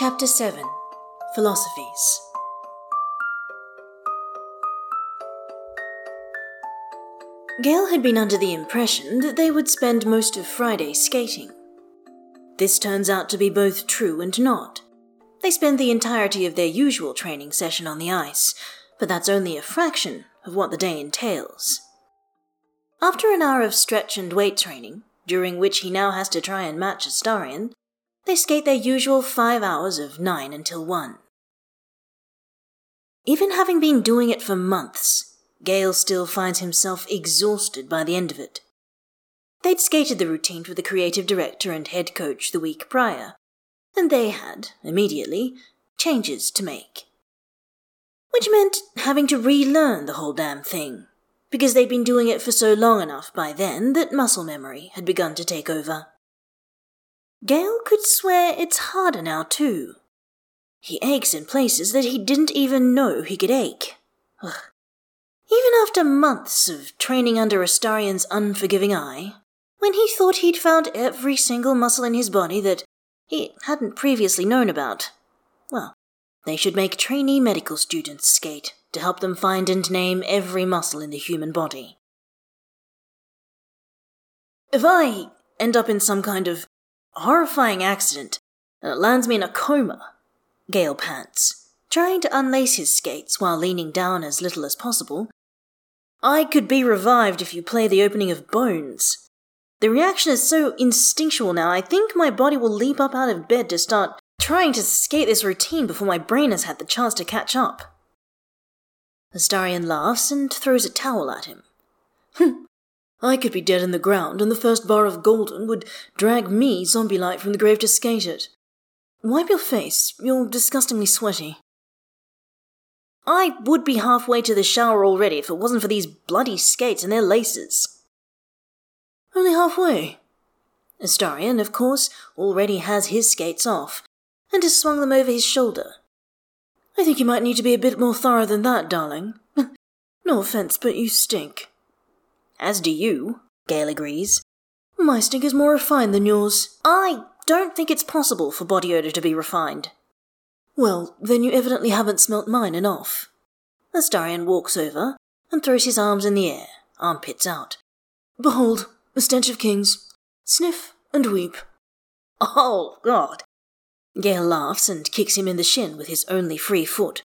Chapter 7 Philosophies Gale had been under the impression that they would spend most of Friday skating. This turns out to be both true and not. They spend the entirety of their usual training session on the ice, but that's only a fraction of what the day entails. After an hour of stretch and weight training, during which he now has to try and match Astarion, they skate their usual five hours of nine until one. Even having been doing it for months, Gale still finds himself exhausted by the end of it. They'd skated the routine with the creative director and head coach the week prior, and they had, immediately, changes to make. Which meant having to relearn the whole damn thing, because they'd been doing it for so long enough by then that muscle memory had begun to take over. Gale could swear it's harder now, too. He aches in places that he didn't even know he could ache. Ugh. Even after months of training under Astarion's unforgiving eye, when he thought he'd found every single muscle in his body that he hadn't previously known about, well, they should make trainee medical students skate to help them find and name every muscle in the human body. If I end up in some kind of horrifying accident and it lands me in a coma, Gale pants, trying to unlace his skates while leaning down as little as possible. I could be revived if you play the opening of Bones. The reaction is so instinctual now, I think my body will leap up out of bed to start trying to skate this routine before my brain has had the chance to catch up. Astarion laughs and throws a towel at him. Hmm, I could be dead in the ground, and the first bar of golden would drag me, zombie like, from the grave to skate it. Wipe your face, you're disgustingly sweaty. I would be halfway to the shower already if it wasn't for these bloody skates and their laces. Only halfway. Astarion, of course, already has his skates off, and has swung them over his shoulder. I think you might need to be a bit more thorough than that, darling. no offense, but you stink. As do you, Gale agrees. My stink is more refined than yours. I don't think it's possible for body odor to be refined. Well, then you evidently haven't smelt mine enough. Astarion walks over and throws his arms in the air, armpits out. Behold, a stench of kings. Sniff and weep. Oh, God. Gale laughs and kicks him in the shin with his only free foot.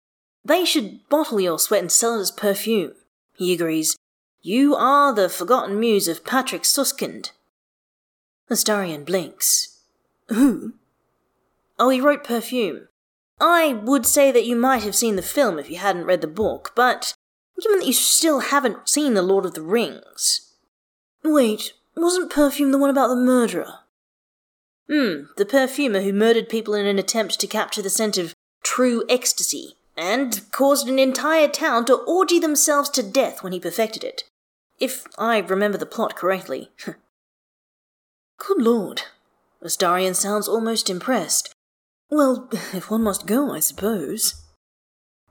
They should bottle your sweat and sell it as perfume. He agrees, you are the forgotten muse of Patrick Suskind. Astarion blinks. Who? Oh, he wrote Perfume. I would say that you might have seen the film if you hadn't read the book, but given that you still haven't seen The Lord of the Rings. Wait, wasn't Perfume the one about the murderer? Hmm, the perfumer who murdered people in an attempt to capture the scent of true ecstasy, and caused an entire town to orgy themselves to death when he perfected it. If I remember the plot correctly. Good lord. Astarion sounds almost impressed. Well, if one must go, I suppose.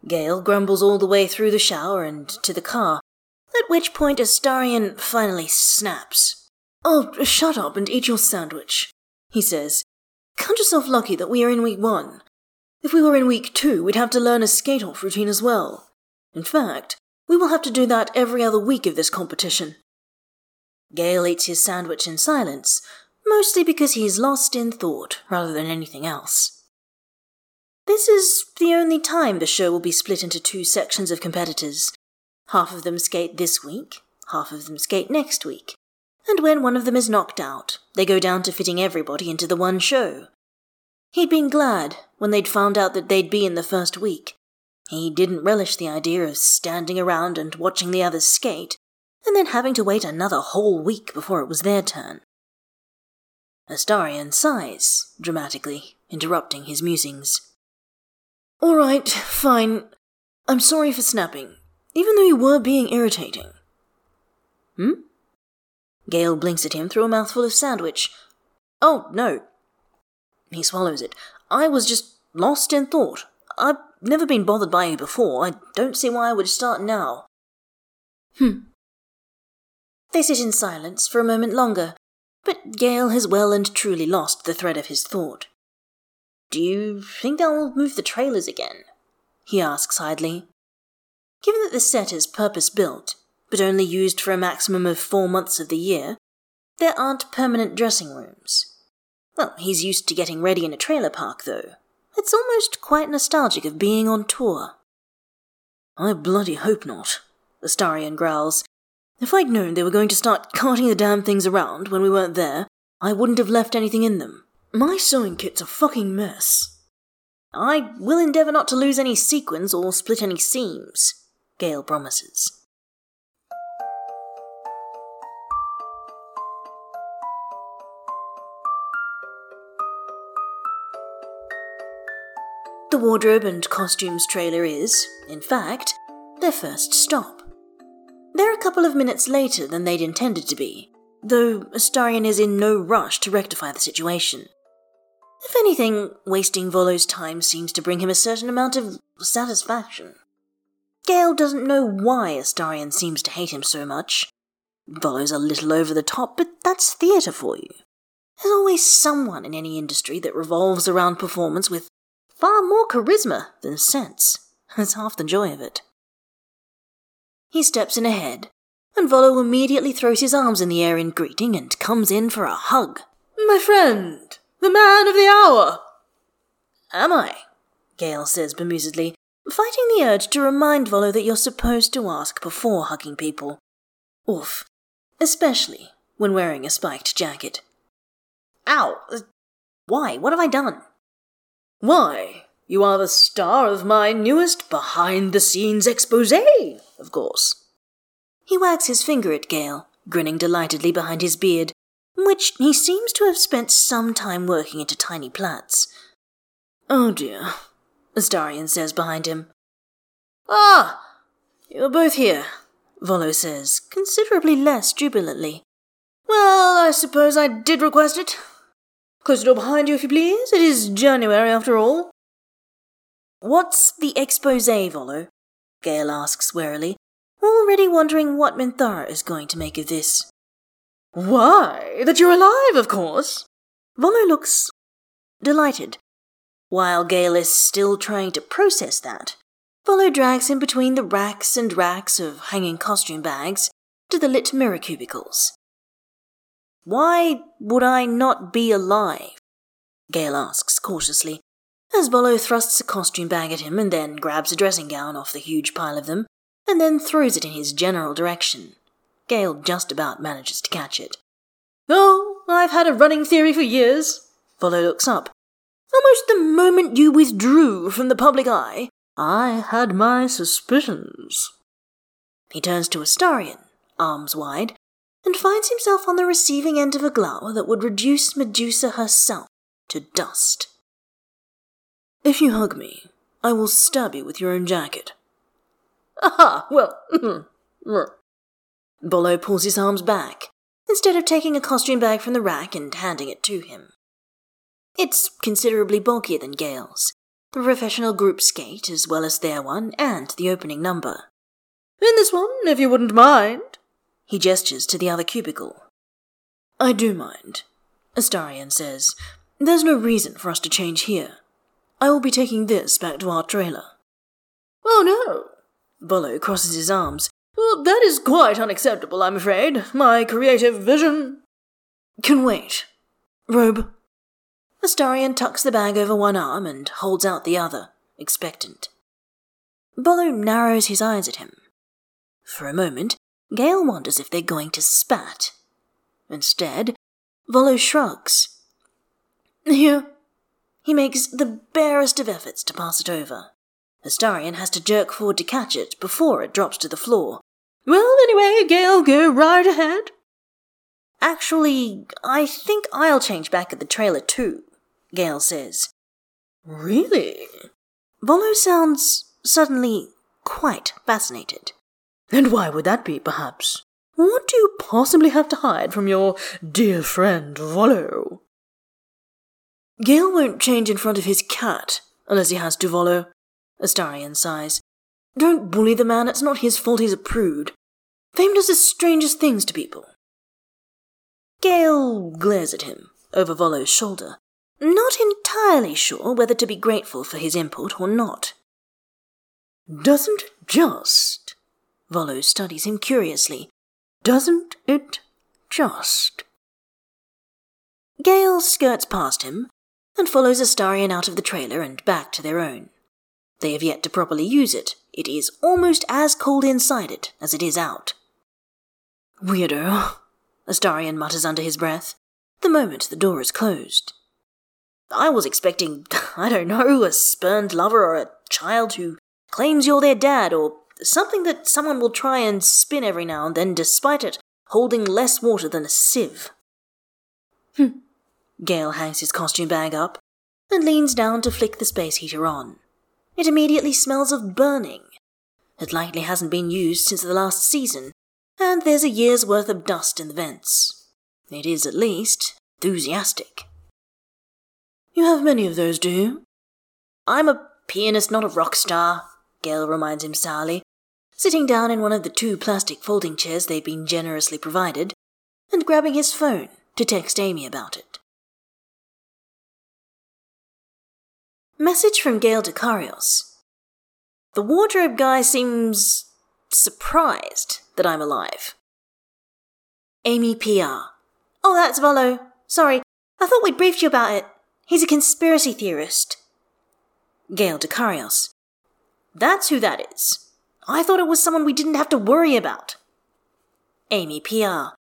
Gale grumbles all the way through the shower and to the car, at which point Astarion finally snaps. Oh, shut up and eat your sandwich, he says. Count yourself lucky that we are in week one. If we were in week two, we'd have to learn a skate off routine as well. In fact, we will have to do that every other week of this competition. Gale eats his sandwich in silence, mostly because he's lost in thought rather than anything else. This is the only time the show will be split into two sections of competitors. Half of them skate this week, half of them skate next week. And when one of them is knocked out, they go down to fitting everybody into the one show. He'd been glad when they'd found out that they'd be in the first week, he didn't relish the idea of standing around and watching the others skate, and then having to wait another whole week before it was their turn. Astarion sighs, dramatically, interrupting his musings. All right, fine. I'm sorry for snapping, even though you were being irritating. Hmm? Gale blinks at him through a mouthful of sandwich. Oh, no. He swallows it. I was just lost in thought. I Never been bothered by you before. I don't see why I would start now. Hmm. They sit in silence for a moment longer, but Gale has well and truly lost the thread of his thought. Do you think they'll move the trailers again? He asks idly. Given that the set is purpose built, but only used for a maximum of four months of the year, there aren't permanent dressing rooms. Well, he's used to getting ready in a trailer park, though. It's almost quite nostalgic of being on tour. I bloody hope not, Astarion growls. If I'd known they were going to start carting the damn things around when we weren't there, I wouldn't have left anything in them. My sewing kit's a fucking mess. I will endeavour not to lose any sequins or split any seams, Gale promises. The wardrobe and costumes trailer is, in fact, their first stop. They're a couple of minutes later than they'd intended to be, though Astarion is in no rush to rectify the situation. If anything, wasting Volo's time seems to bring him a certain amount of satisfaction. Gale doesn't know why Astarion seems to hate him so much. Volo's a little over the top, but that's theatre for you. There's always someone in any industry that revolves around performance with far more charisma than sense. That's half the joy of it. He steps in ahead, and Volo immediately throws his arms in the air in greeting and comes in for a hug. My friend, the man of the hour! Am I? Gale says bemusedly, fighting the urge to remind Volo that you're supposed to ask before hugging people. Oof. Especially when wearing a spiked jacket. Ow! Why? What have I done? Why, you are the star of my newest behind the scenes expose, of course. He wags his finger at Gale, grinning delightedly behind his beard, which he seems to have spent some time working into tiny plaits. Oh dear, Astarion says behind him. Ah, you're both here, Volo says, considerably less jubilantly. Well, I suppose I did request it. Close the door behind you, if you please. It is January, after all. What's the expose, Volo? Gale asks warily, already wondering what Minthara is going to make of this. Why, that you're alive, of course. Volo looks delighted. While Gale is still trying to process that, Volo drags him between the racks and racks of hanging costume bags to the lit mirror cubicles. Why would I not be alive? Gale asks cautiously, as Volo thrusts a costume bag at him and then grabs a dressing gown off the huge pile of them, and then throws it in his general direction. Gale just about manages to catch it. Oh, I've had a running theory for years. Volo looks up. Almost the moment you withdrew from the public eye, I had my suspicions. He turns to Astarion, arms wide, and finds himself on the receiving end of a glower that would reduce Medusa herself to dust. If you hug me, I will stab you with your own jacket. Aha, well, hmm, hmm. Volo pulls his arms back, instead of taking a costume bag from the rack and handing it to him. It's considerably bulkier than Gale's, the professional group skate as well as their one, and the opening number. In this one, if you wouldn't mind. He gestures to the other cubicle. I do mind, Astarion says. There's no reason for us to change here. I will be taking this back to our trailer. Oh no! Volo crosses his arms. Well, that is quite unacceptable, I'm afraid. My creative vision. Can wait. Robe. Astarion tucks the bag over one arm and holds out the other, expectant. Volo narrows his eyes at him. For a moment, Gale wonders if they're going to spat. Instead, Volo shrugs. Here. He makes the barest of efforts to pass it over. Astarion has to jerk forward to catch it before it drops to the floor. Well, anyway, Gale, go right ahead. Actually, I think I'll change back at the trailer too, Gale says. Really? Volo sounds suddenly quite fascinated. And why would that be, perhaps? What do you possibly have to hide from your dear friend Volo? Gale won't change in front of his cat, unless he has to Volo. Astarion sighs. Don't bully the man, it's not his fault he's a prude. Fame does the strangest things to people. Gale glares at him, over Volo's shoulder, not entirely sure whether to be grateful for his input or not. Doesn't just. Volo studies him curiously. Doesn't it just? Gale skirts past him and follows Astarion out of the trailer and back to their own. They have yet to properly use it. It is almost as cold inside it as it is out. Weirdo, Astarion mutters under his breath, the moment the door is closed. I was expecting, I don't know, a spurned lover or a child who claims you're their dad or something that someone will try and spin every now and then despite it holding less water than a sieve. Hm. Gale hangs his costume bag up and leans down to flick the space heater on. It immediately smells of burning. It likely hasn't been used since the last season, and there's a year's worth of dust in the vents. It is at least enthusiastic. You have many of those, do you? I'm a pianist, not a rock star, Gale reminds him sourly, sitting down in one of the two plastic folding chairs they'd been generously provided, and grabbing his phone to text Amy about it. Message from Gale Dekarios. The wardrobe guy seems surprised that I'm alive. Amy PR. Oh, that's Volo. Sorry, I thought we'd briefed you about it. He's a conspiracy theorist. Gale Karios. That's who that is. I thought it was someone we didn't have to worry about. Amy PR.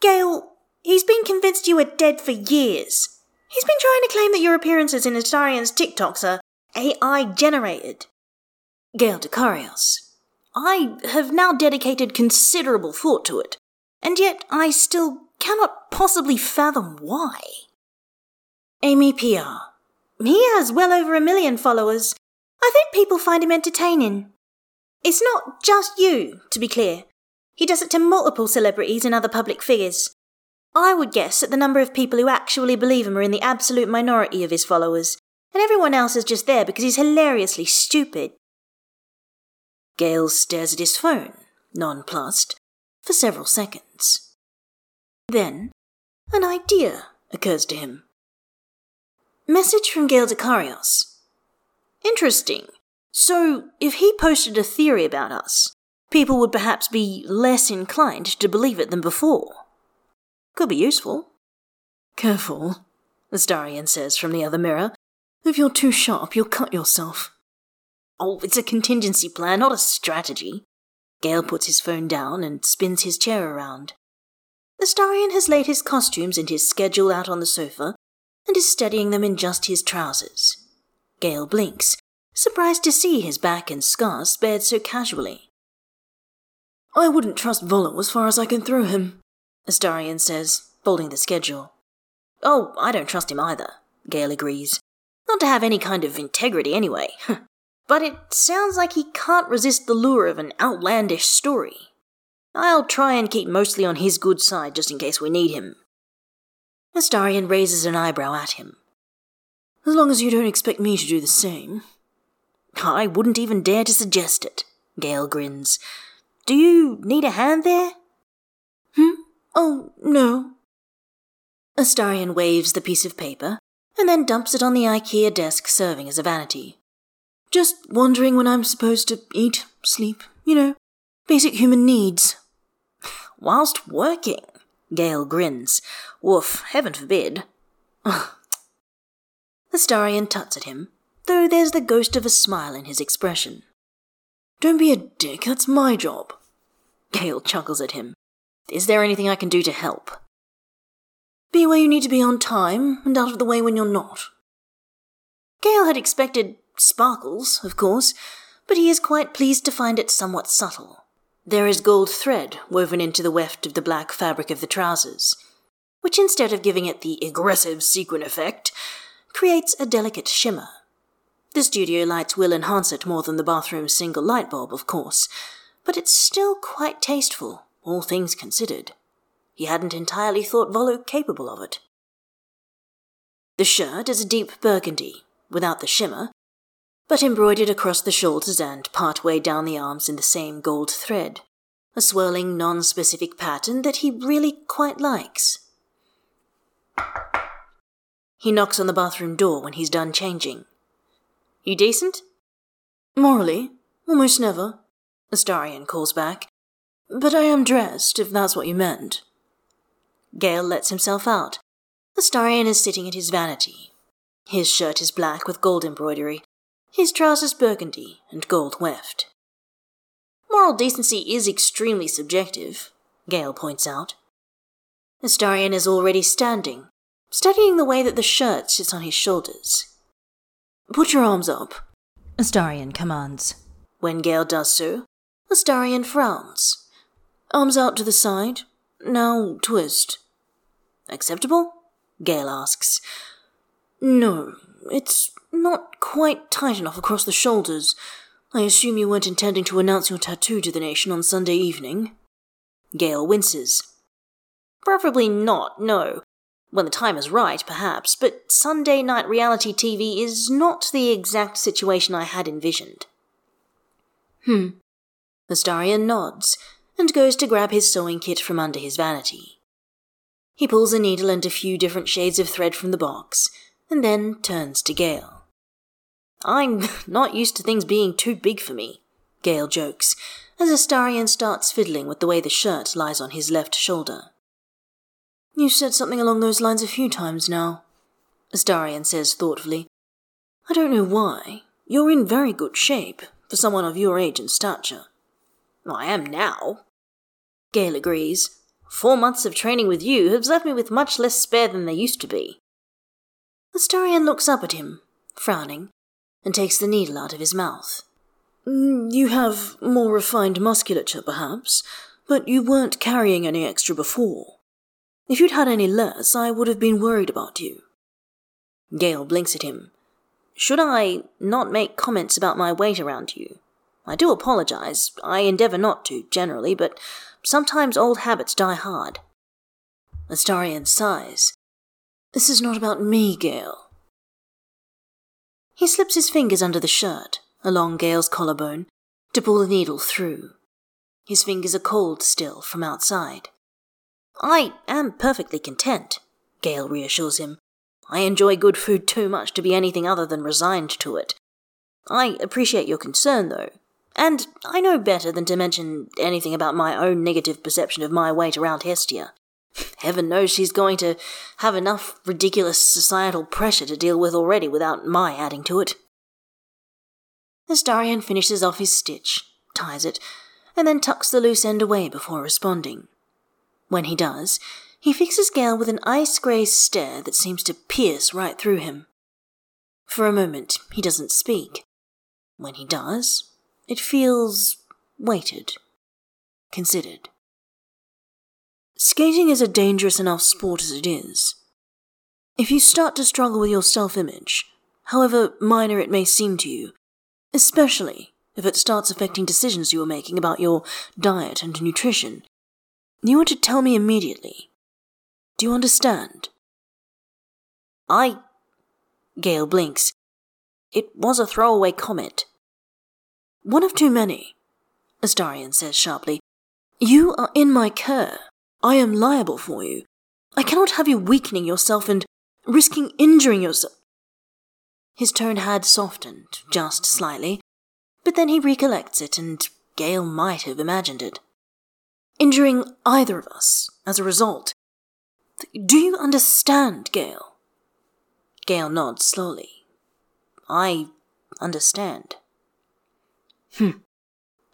Gale, he's been convinced you are dead for years. He's been trying to claim that your appearances in Astarion's TikToks are AI generated. Gale Karios. I have now dedicated considerable thought to it, and yet I still cannot possibly fathom why. Amy PR. He has well over a million followers. I think people find him entertaining. It's not just you, to be clear. He does it to multiple celebrities and other public figures. I would guess that the number of people who actually believe him are in the absolute minority of his followers, and everyone else is just there because he's hilariously stupid. Gale stares at his phone, nonplussed, for several seconds. Then, an idea occurs to him. Message from Gale Karios. Interesting. So, if he posted a theory about us, people would perhaps be less inclined to believe it than before. Could be useful. Careful, the Astarion says from the other mirror. If you're too sharp, you'll cut yourself. Oh, it's a contingency plan, not a strategy. Gale puts his phone down and spins his chair around. The Astarion has laid his costumes and his schedule out on the sofa and is studying them in just his trousers. Gale blinks, surprised to see his back and scars spared so casually. I wouldn't trust Volo as far as I can throw him, Astarion says, folding the schedule. Oh, I don't trust him either, Gale agrees. Not to have any kind of integrity anyway. but it sounds like he can't resist the lure of an outlandish story. I'll try and keep mostly on his good side just in case we need him. Astarion raises an eyebrow at him. As long as you don't expect me to do the same. I wouldn't even dare to suggest it, Gale grins. Do you need a hand there? Hmm? Oh, no. Astarion waves the piece of paper and then dumps it on the IKEA desk serving as a vanity. Just wondering when I'm supposed to eat, sleep, you know, basic human needs. Whilst working, Gale grins. Woof, heaven forbid. Astarion tuts at him, though there's the ghost of a smile in his expression. Don't be a dick, that's my job. Gale chuckles at him. Is there anything I can do to help? Be where you need to be on time, and out of the way when you're not. Gale had expected sparkles, of course, but he is quite pleased to find it somewhat subtle. There is gold thread woven into the weft of the black fabric of the trousers, which instead of giving it the aggressive sequin effect, creates a delicate shimmer. The studio lights will enhance it more than the bathroom's single light bulb, of course, but it's still quite tasteful, all things considered. He hadn't entirely thought Volo capable of it. The shirt is a deep burgundy, without the shimmer, but embroidered across the shoulders and part way down the arms in the same gold thread, a swirling, non specific pattern that he really quite likes. He knocks on the bathroom door when he's done changing. You decent? Morally, almost never, Astarion calls back. But I am dressed, if that's what you meant. Gale lets himself out. Astarion is sitting at his vanity. His shirt is black with gold embroidery, his trousers burgundy and gold weft. Moral decency is extremely subjective, Gale points out. Astarion is already standing, studying the way that the shirt sits on his shoulders. Put your arms up, Astarion commands. When Gale does so, Astarion frowns. Arms out to the side. Now twist. Acceptable? Gale asks. No, it's not quite tight enough across the shoulders. I assume you weren't intending to announce your tattoo to the nation on Sunday evening. Gale winces. Preferably not, no. When the time is right, perhaps, but Sunday night reality TV is not the exact situation I had envisioned. Hmm. Astarion nods and goes to grab his sewing kit from under his vanity. He pulls a needle and a few different shades of thread from the box, and then turns to Gale. I'm not used to things being too big for me, Gale jokes, as Astarion starts fiddling with the way the shirt lies on his left shoulder. You've said something along those lines a few times now, Astarion says thoughtfully. I don't know why. You're in very good shape for someone of your age and stature. I am now. Gale agrees. Four months of training with you have left me with much less spare than there used to be. Astarion looks up at him, frowning, and takes the needle out of his mouth. Mm, you have more refined musculature, perhaps, but you weren't carrying any extra before. If you'd had any less, I would have been worried about you. Gale blinks at him. Should I not make comments about my weight around you? I do apologize. I endeavor not to, generally, but sometimes old habits die hard. Astarion sighs. This is not about me, Gale. He slips his fingers under the shirt, along Gale's collarbone, to pull the needle through. His fingers are cold still from outside. I am perfectly content, Gale reassures him. I enjoy good food too much to be anything other than resigned to it. I appreciate your concern, though, and I know better than to mention anything about my own negative perception of my weight around Hestia. Heaven knows she's going to have enough ridiculous societal pressure to deal with already without my adding to it. Astarion finishes off his stitch, ties it, and then tucks the loose end away before responding. When he does, he fixes Gale with an ice grey stare that seems to pierce right through him. For a moment, he doesn't speak. When he does, it feels weighted, considered. Skating is a dangerous enough sport as it is. If you start to struggle with your self image, however minor it may seem to you, especially if it starts affecting decisions you are making about your diet and nutrition, you want to tell me immediately. Do you understand? I. Gale blinks. It was a throwaway comment. One of too many, Astarion says sharply. You are in my care. I am liable for you. I cannot have you weakening yourself and risking injuring yourself. His tone had softened, just slightly, but then he recollects it, and Gale might have imagined it injuring either of us as a result. Do you understand, Gale? Gale nods slowly. I understand. Hmm.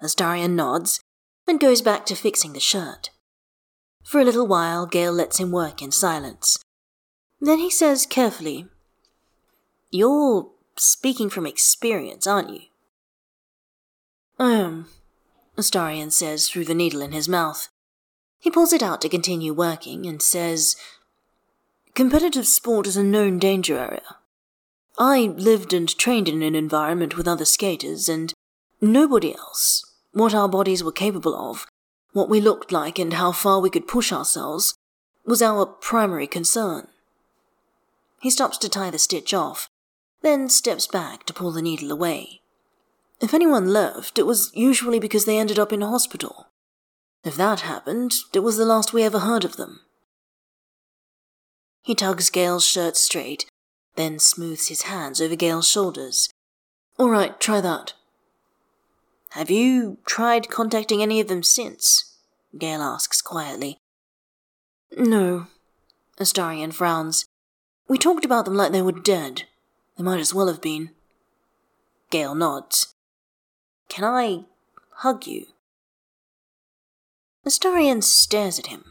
Astarion nods and goes back to fixing the shirt. For a little while, Gale lets him work in silence. Then he says carefully, You're speaking from experience, aren't you? I am, Astarion says through the needle in his mouth. He pulls it out to continue working and says, Competitive sport is a known danger area. I lived and trained in an environment with other skaters, and nobody else, what our bodies were capable of, what we looked like, and how far we could push ourselves, was our primary concern. He stops to tie the stitch off, then steps back to pull the needle away. If anyone left, it was usually because they ended up in a hospital. If that happened, it was the last we ever heard of them. He tugs Gale's shirt straight then smooths his hands over Gale's shoulders. All right, try that. Have you tried contacting any of them since? Gale asks quietly. No. Astarion frowns. We talked about them like they were dead. They might as well have been. Gale nods. Can I hug you? Astarion stares at him.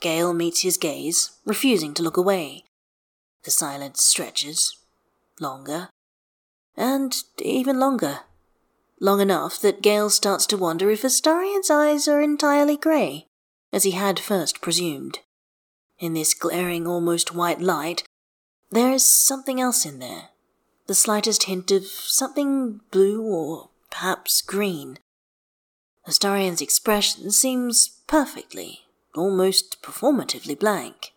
Gale meets his gaze, refusing to look away. The silence stretches. Longer. And even longer. Long enough that Gale starts to wonder if Astarion's eyes are entirely grey, as he had first presumed. In this glaring, almost white light, there is something else in there. The slightest hint of something blue or perhaps green. Astarion's expression seems perfectly, almost performatively blank.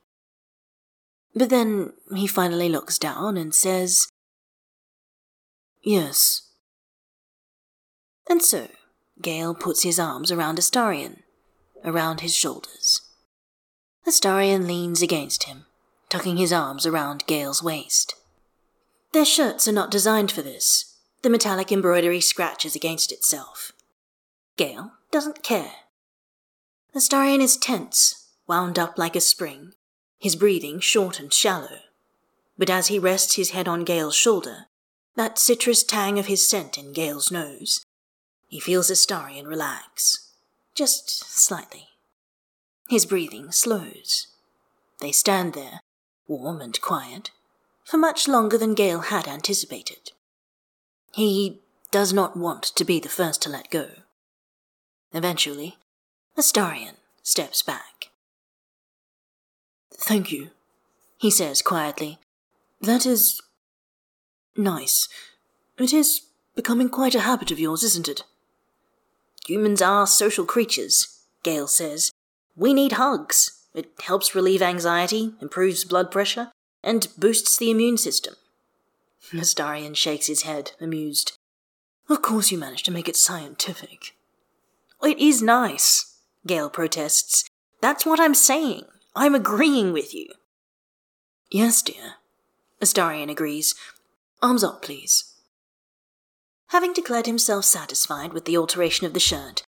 But then he finally looks down and says, Yes. And so, Gale puts his arms around Astarion, around his shoulders. Astarion leans against him, tucking his arms around Gale's waist. Their shirts are not designed for this. The metallic embroidery scratches against itself. Gale doesn't care. Astarion is tense, wound up like a spring, his breathing short and shallow. But as he rests his head on Gale's shoulder, that citrus tang of his scent in Gale's nose, he feels Astarion relax, just slightly. His breathing slows. They stand there, warm and quiet, for much longer than Gale had anticipated. He does not want to be the first to let go. Eventually, Astarion steps back. Thank you, he says quietly. That is. nice. It is becoming quite a habit of yours, isn't it? Humans are social creatures, Gale says, we need hugs. It helps relieve anxiety, improves blood pressure, and boosts the immune system. Astarion shakes his head, amused. Of course you managed to make it scientific. It is nice, Gale protests. That's what I'm saying. I'm agreeing with you. Yes, dear. Astarion agrees. Arms up, please. Having declared himself satisfied with the alteration of the shirt,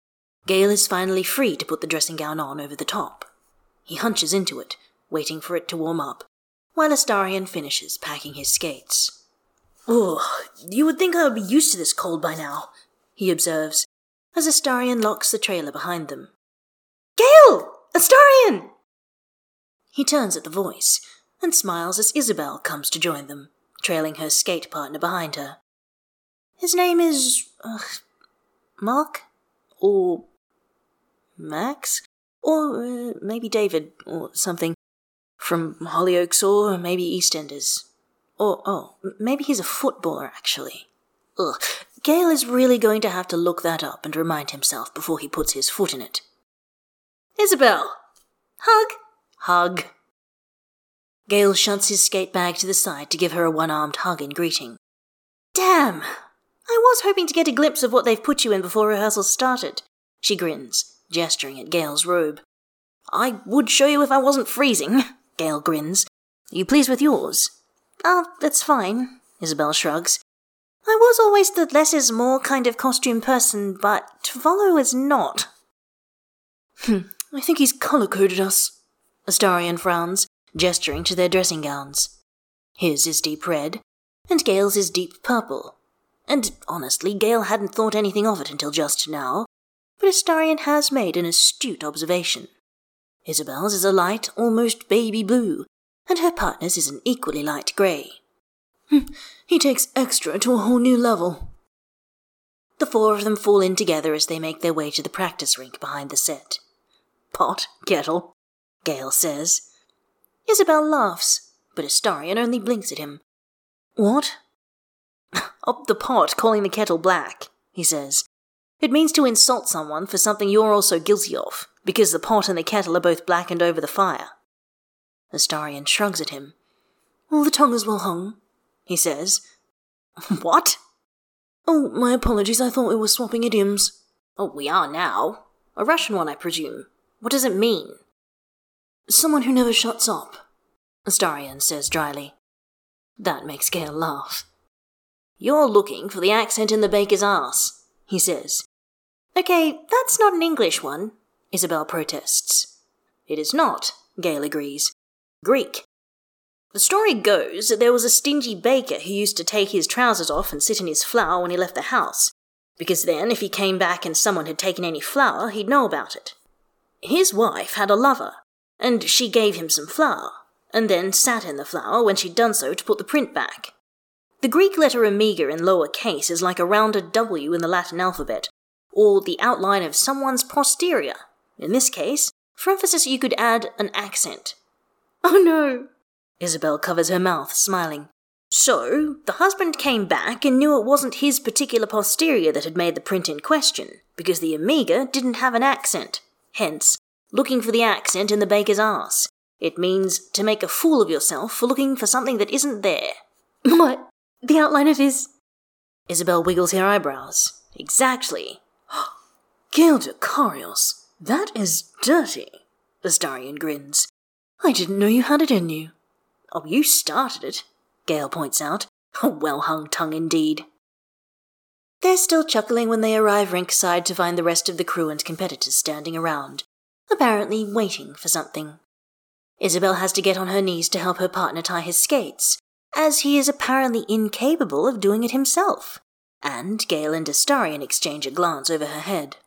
Gale is finally free to put the dressing gown on over the top. He hunches into it, waiting for it to warm up, while Astarion finishes packing his skates. Ugh, you would think I would be used to this cold by now, he observes, as Astarion locks the trailer behind them. Gale! Astarion! He turns at the voice and smiles as Isabel comes to join them, trailing her skate partner behind her. His name is. Mark? Or Max? Or uh, maybe David, or something. From Hollyoaks or maybe EastEnders. Or, oh, oh maybe he's a footballer, actually. Ugh, Gale is really going to have to look that up and remind himself before he puts his foot in it. Isabel! Hug! Hug. Gale shunts his skate bag to the side to give her a one armed hug in greeting. Damn! I was hoping to get a glimpse of what they've put you in before rehearsal started. She grins gesturing at Gale's robe. I would show you if I wasn't freezing, Gale grins. Are you pleased with yours? Oh, that's fine, Isabel shrugs. I was always the less is more kind of costume person, but Volo is not. Hmm, I think he's color coded us. Astarion frowns, gesturing to their dressing gowns. His is deep red, and Gale's is deep purple. And honestly, Gale hadn't thought anything of it until just now, but Astarion has made an astute observation. Isabel's is a light, almost baby blue, and her partner's is an equally light grey. Hmm, he takes extra to a whole new level. The four of them fall in together as they make their way to the practice rink behind the set. Pot, kettle, Gale says. Isabel laughs, but Astarion only blinks at him. What? Up the pot, calling the kettle black, he says. It means to insult someone for something you're also guilty of, because the pot and the kettle are both blackened over the fire. Astarion shrugs at him. The tongue is well hung, he says. what? Oh, my apologies, I thought we were swapping idioms. Oh, we are now. A Russian one, I presume. What does it mean? Someone who never shuts up, Astarion says dryly. That makes Gale laugh. You're looking for the accent in the baker's ass, he says. Okay, that's not an English one, Isabel protests. It is not, Gale agrees. Greek. The story goes that there was a stingy baker who used to take his trousers off and sit in his flour when he left the house, because then, if he came back and someone had taken any flour, he'd know about it. His wife had a lover, and she gave him some flour, and then sat in the flour when she'd done so to put the print back. The Greek letter omega in lower case is like a rounded W in the Latin alphabet, or the outline of someone's posterior. In this case, for emphasis, you could add an accent. Oh no! Isabel covers her mouth, smiling. So, the husband came back and knew it wasn't his particular posterior that had made the print in question, because the Omega didn't have an accent. Hence, looking for the accent in the baker's ass. It means to make a fool of yourself for looking for something that isn't there. What? The outline of his. Isabel wiggles her eyebrows. Exactly. Gale Dekarios, that is dirty. Astarion grins. I didn't know you had it in you. Oh, you started it, Gale points out. A well hung tongue indeed. They're still chuckling when they arrive rinkside to find the rest of the crew and competitors standing around, apparently waiting for something. Isabel has to get on her knees to help her partner tie his skates, as he is apparently incapable of doing it himself, and Gale and Astarion exchange a glance over her head.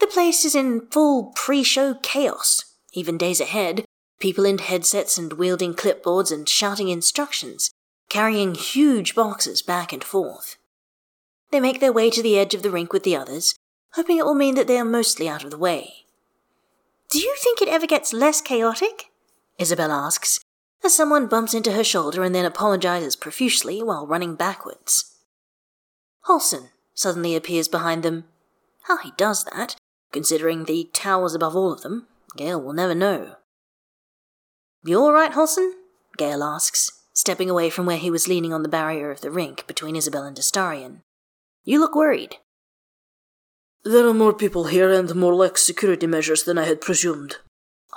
The place is in full pre show chaos. Even days ahead, people in headsets and wielding clipboards and shouting instructions, carrying huge boxes back and forth. They make their way to the edge of the rink with the others, hoping it will mean that they are mostly out of the way. Do you think it ever gets less chaotic? Isabel asks, as someone bumps into her shoulder and then apologizes profusely while running backwards. Halsin suddenly appears behind them. How he does that, considering the towers above all of them, Gale will never know. You all right, Halsin? Gale asks, stepping away from where he was leaning on the barrier of the rink between Isabel and Astarion. You look worried. There are more people here and more lax security measures than I had presumed,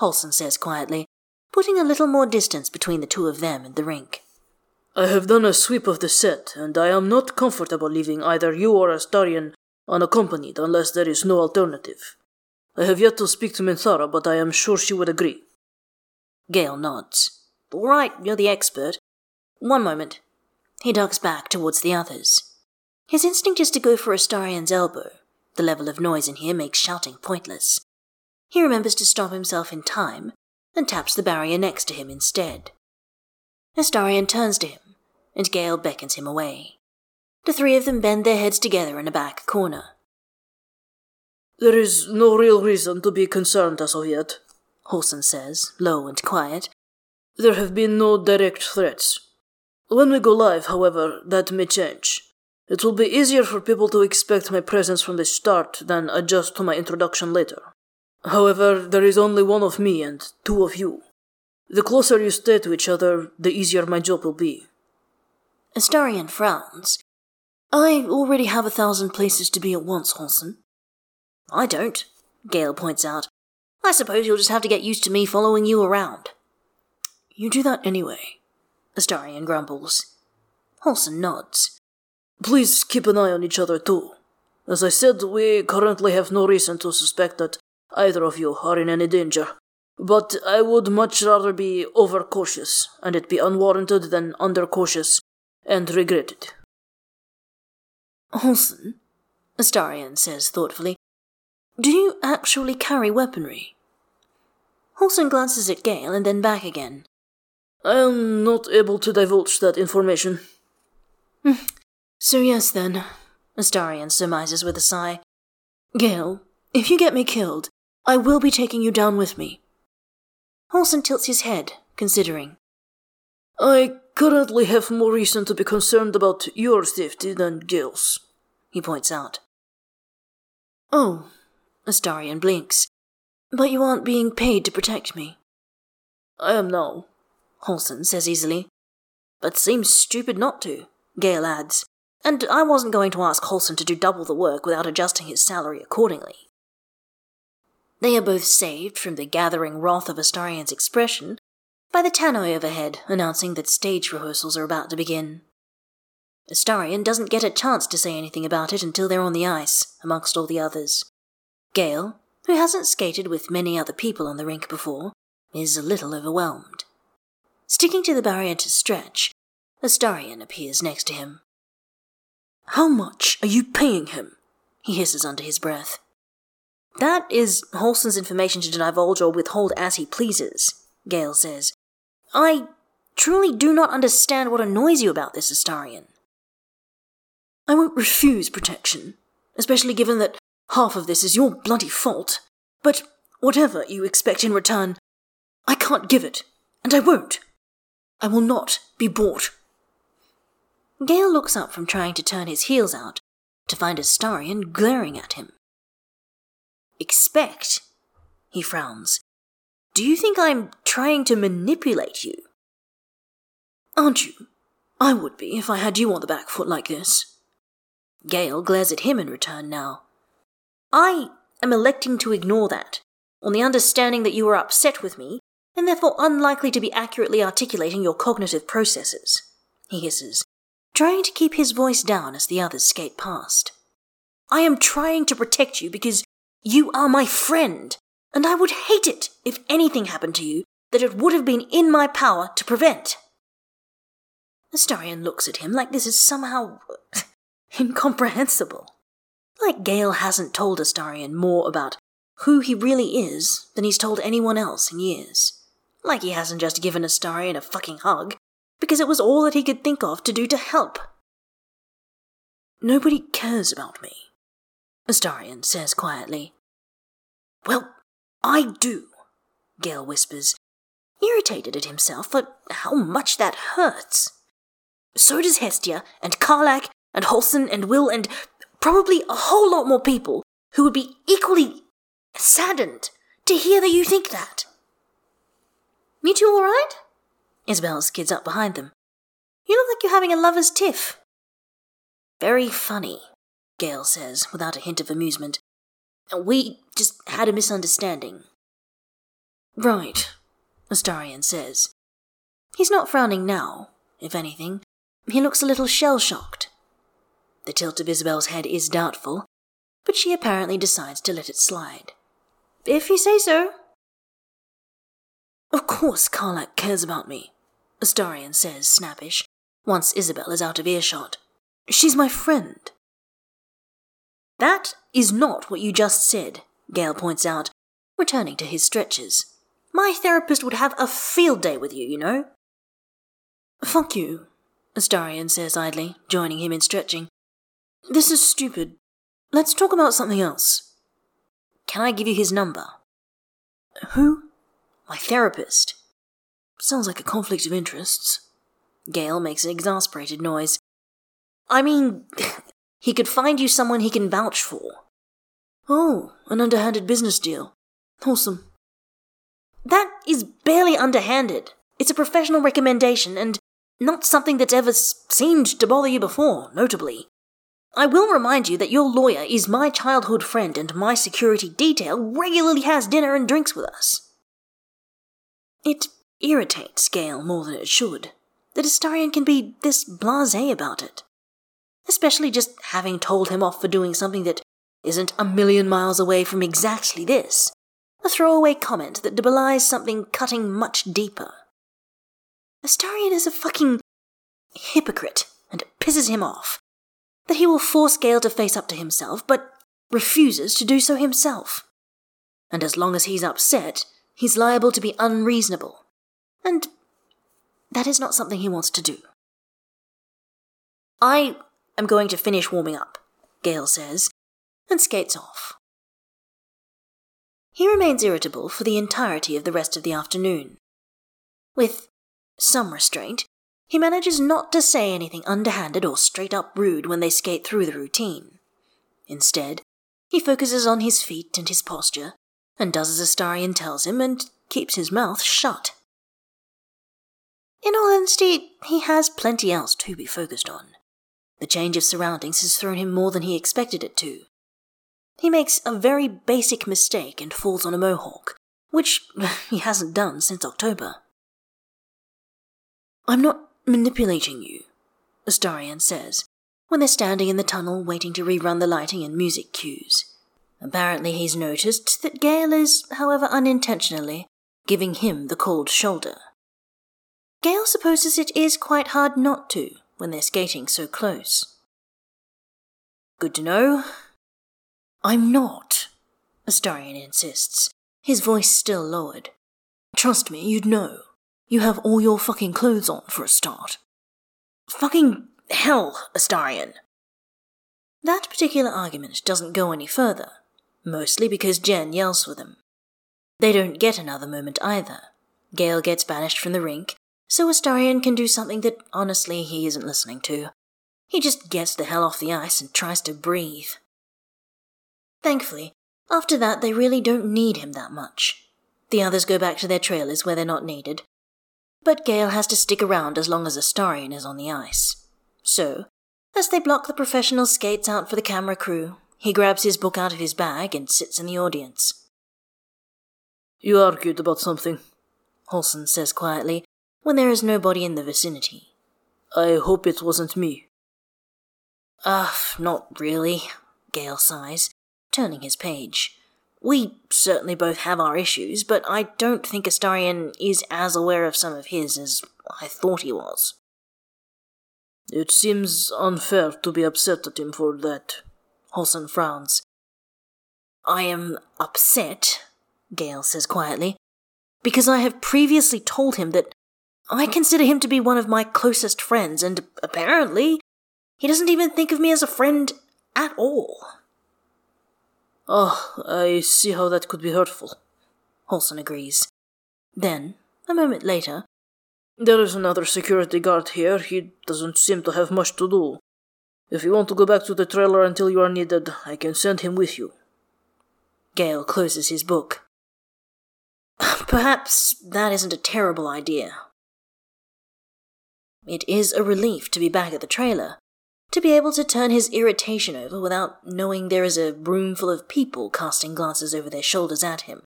Halsin says quietly, putting a little more distance between the two of them and the rink. I have done a sweep of the set, and I am not comfortable leaving either you or Astarion unaccompanied unless there is no alternative. I have yet to speak to Minthara, but I am sure she would agree. Gale nods. All right, you're the expert. One moment. He ducks back towards the others. His instinct is to go for Astarion's elbow. The level of noise in here makes shouting pointless. He remembers to stop himself in time and taps the barrier next to him instead. Astarion turns to him, and Gale beckons him away. The three of them bend their heads together in a back corner. There is no real reason to be concerned as of yet, Halsin says, low and quiet. There have been no direct threats. When we go live, however, that may change. It will be easier for people to expect my presence from the start than adjust to my introduction later. However, there is only one of me and two of you. The closer you stay to each other, the easier my job will be. Astarion frowns. I already have a thousand places to be at once, Halsin. I don't, Gale points out, I suppose you'll just have to get used to me following you around. You do that anyway, Astarion grumbles. Halsin nods. Please keep an eye on each other too. As I said, we currently have no reason to suspect that either of you are in any danger. But I would much rather be overcautious and it be unwarranted than undercautious and regretted. Halsin, Astarion says thoughtfully, do you actually carry weaponry? Halsin glances at Gale and then back again. I am not able to divulge that information. Hmm. so yes then, Astarion surmises with a sigh. Gale, if you get me killed, I will be taking you down with me. Halsin tilts his head, considering. I currently have more reason to be concerned about your safety than Gale's, he points out. Oh, Astarion blinks. But you aren't being paid to protect me. I am now, Halsin says easily. But seems stupid not to, Gale adds. And I wasn't going to ask Halsin to do double the work without adjusting his salary accordingly. They are both saved from the gathering wrath of Astarion's expression by the tannoy overhead announcing that stage rehearsals are about to begin. Astarion doesn't get a chance to say anything about it until they're on the ice, amongst all the others. Gale, who hasn't skated with many other people on the rink before, is a little overwhelmed. Sticking to the barrier to stretch, Astarion appears next to him. How much are you paying him? he hisses under his breath. That is Halsin's information to divulge or withhold as he pleases, Gale says. I truly do not understand what annoys you about this, Astarion. I won't refuse protection, especially given that half of this is your bloody fault. But whatever you expect in return, I can't give it, and I won't. I will not be bought. Gale looks up from trying to turn his heels out to find Astarion glaring at him. Expect? He frowns. Do you think I'm trying to manipulate you? Aren't you? I would be if I had you on the back foot like this. Gale glares at him in return now. I am electing to ignore that, on the understanding that you are upset with me, and therefore unlikely to be accurately articulating your cognitive processes, he hisses, trying to keep his voice down as the others skate past. I am trying to protect you because you are my friend, and I would hate it if anything happened to you that it would have been in my power to prevent. Astarion looks at him like this is somehow incomprehensible. Like Gale hasn't told Astarion more about who he really is than he's told anyone else in years. Like he hasn't just given Astarion a fucking hug, because it was all that he could think of to do to help. Nobody cares about me, Astarion says quietly. Well, I do, Gale whispers, irritated at himself for how much that hurts. So does Hestia, and Karlach, and Halsin, and Will, and probably a whole lot more people who would be equally saddened to hear that you think that. Me two all right? Isabel skids up behind them. You look like you're having a lover's tiff. Very funny, Gale says, without a hint of amusement. We just had a misunderstanding. Right, Astarion says. He's not frowning now, if anything. He looks a little shell shocked. The tilt of Isabel's head is doubtful, but she apparently decides to let it slide. If you say so. Of course Karlach cares about me, Astarion says, snappish, once Isabel is out of earshot. She's my friend. That is not what you just said, Gale points out, returning to his stretches. My therapist would have a field day with you, you know. Fuck you, Astarion says idly, joining him in stretching. This is stupid. Let's talk about something else. Can I give you his number? Who? My therapist. Sounds like a conflict of interests. Gale makes an exasperated noise. I mean, he could find you someone he can vouch for. Oh, an underhanded business deal. Awesome. That is barely underhanded. It's a professional recommendation and not something that's ever seemed to bother you before, notably. I will remind you that your lawyer is my childhood friend and my security detail regularly has dinner and drinks with us. It irritates Gale more than it should that Astarion can be this blase about it. Especially just having told him off for doing something that isn't a million miles away from exactly this. A throwaway comment that belies something cutting much deeper. Astarion is a fucking hypocrite, and it pisses him off. That he will force Gale to face up to himself, but refuses to do so himself. And as long as he's upset, he's liable to be unreasonable. And that is not something he wants to do. I am going to finish warming up, Gale says, and skates off. He remains irritable for the entirety of the rest of the afternoon. With some restraint, he manages not to say anything underhanded or straight up rude when they skate through the routine. Instead, he focuses on his feet and his posture, and does as Astarion tells him and keeps his mouth shut. In all honesty, he has plenty else to be focused on. The change of surroundings has thrown him more than he expected it to. He makes a very basic mistake and falls on a mohawk, which he hasn't done since October. I'm not manipulating you, Astarion says, when they're standing in the tunnel waiting to rerun the lighting and music cues. Apparently, he's noticed that Gale is, however unintentionally, giving him the cold shoulder. Gale supposes it is quite hard not to when they're skating so close. Good to know. I'm not, Astarion insists, his voice still lowered. Trust me, you'd know. You have all your fucking clothes on for a start. Fucking hell, Astarion. That particular argument doesn't go any further, mostly because Jen yells for them. They don't get another moment either. Gale gets banished from the rink, so Astarion can do something that honestly he isn't listening to. He just gets the hell off the ice and tries to breathe. Thankfully, after that they really don't need him that much. The others go back to their trailers where they're not needed. But Gale has to stick around as long as Astarion is on the ice. So, as they block the professional skates out for the camera crew, he grabs his book out of his bag and sits in the audience. You argued about something, Halsin says quietly, when there is nobody in the vicinity. I hope it wasn't me. Ah, uh, not really, Gale sighs, turning his page. We certainly both have our issues, but I don't think Astarion is as aware of some of his as I thought he was. It seems unfair to be upset at him for that. Halsin frowns. I am upset, Gale says quietly, because I have previously told him that I consider him to be one of my closest friends, and apparently, he doesn't even think of me as a friend at all. Oh, I see how that could be hurtful. Halsin agrees. Then, a moment later, there is another security guard here. He doesn't seem to have much to do. If you want to go back to the trailer until you are needed, I can send him with you. Gale closes his book. Perhaps that isn't a terrible idea. It is a relief to be back at the trailer, to be able to turn his irritation over without knowing there is a room full of people casting glances over their shoulders at him.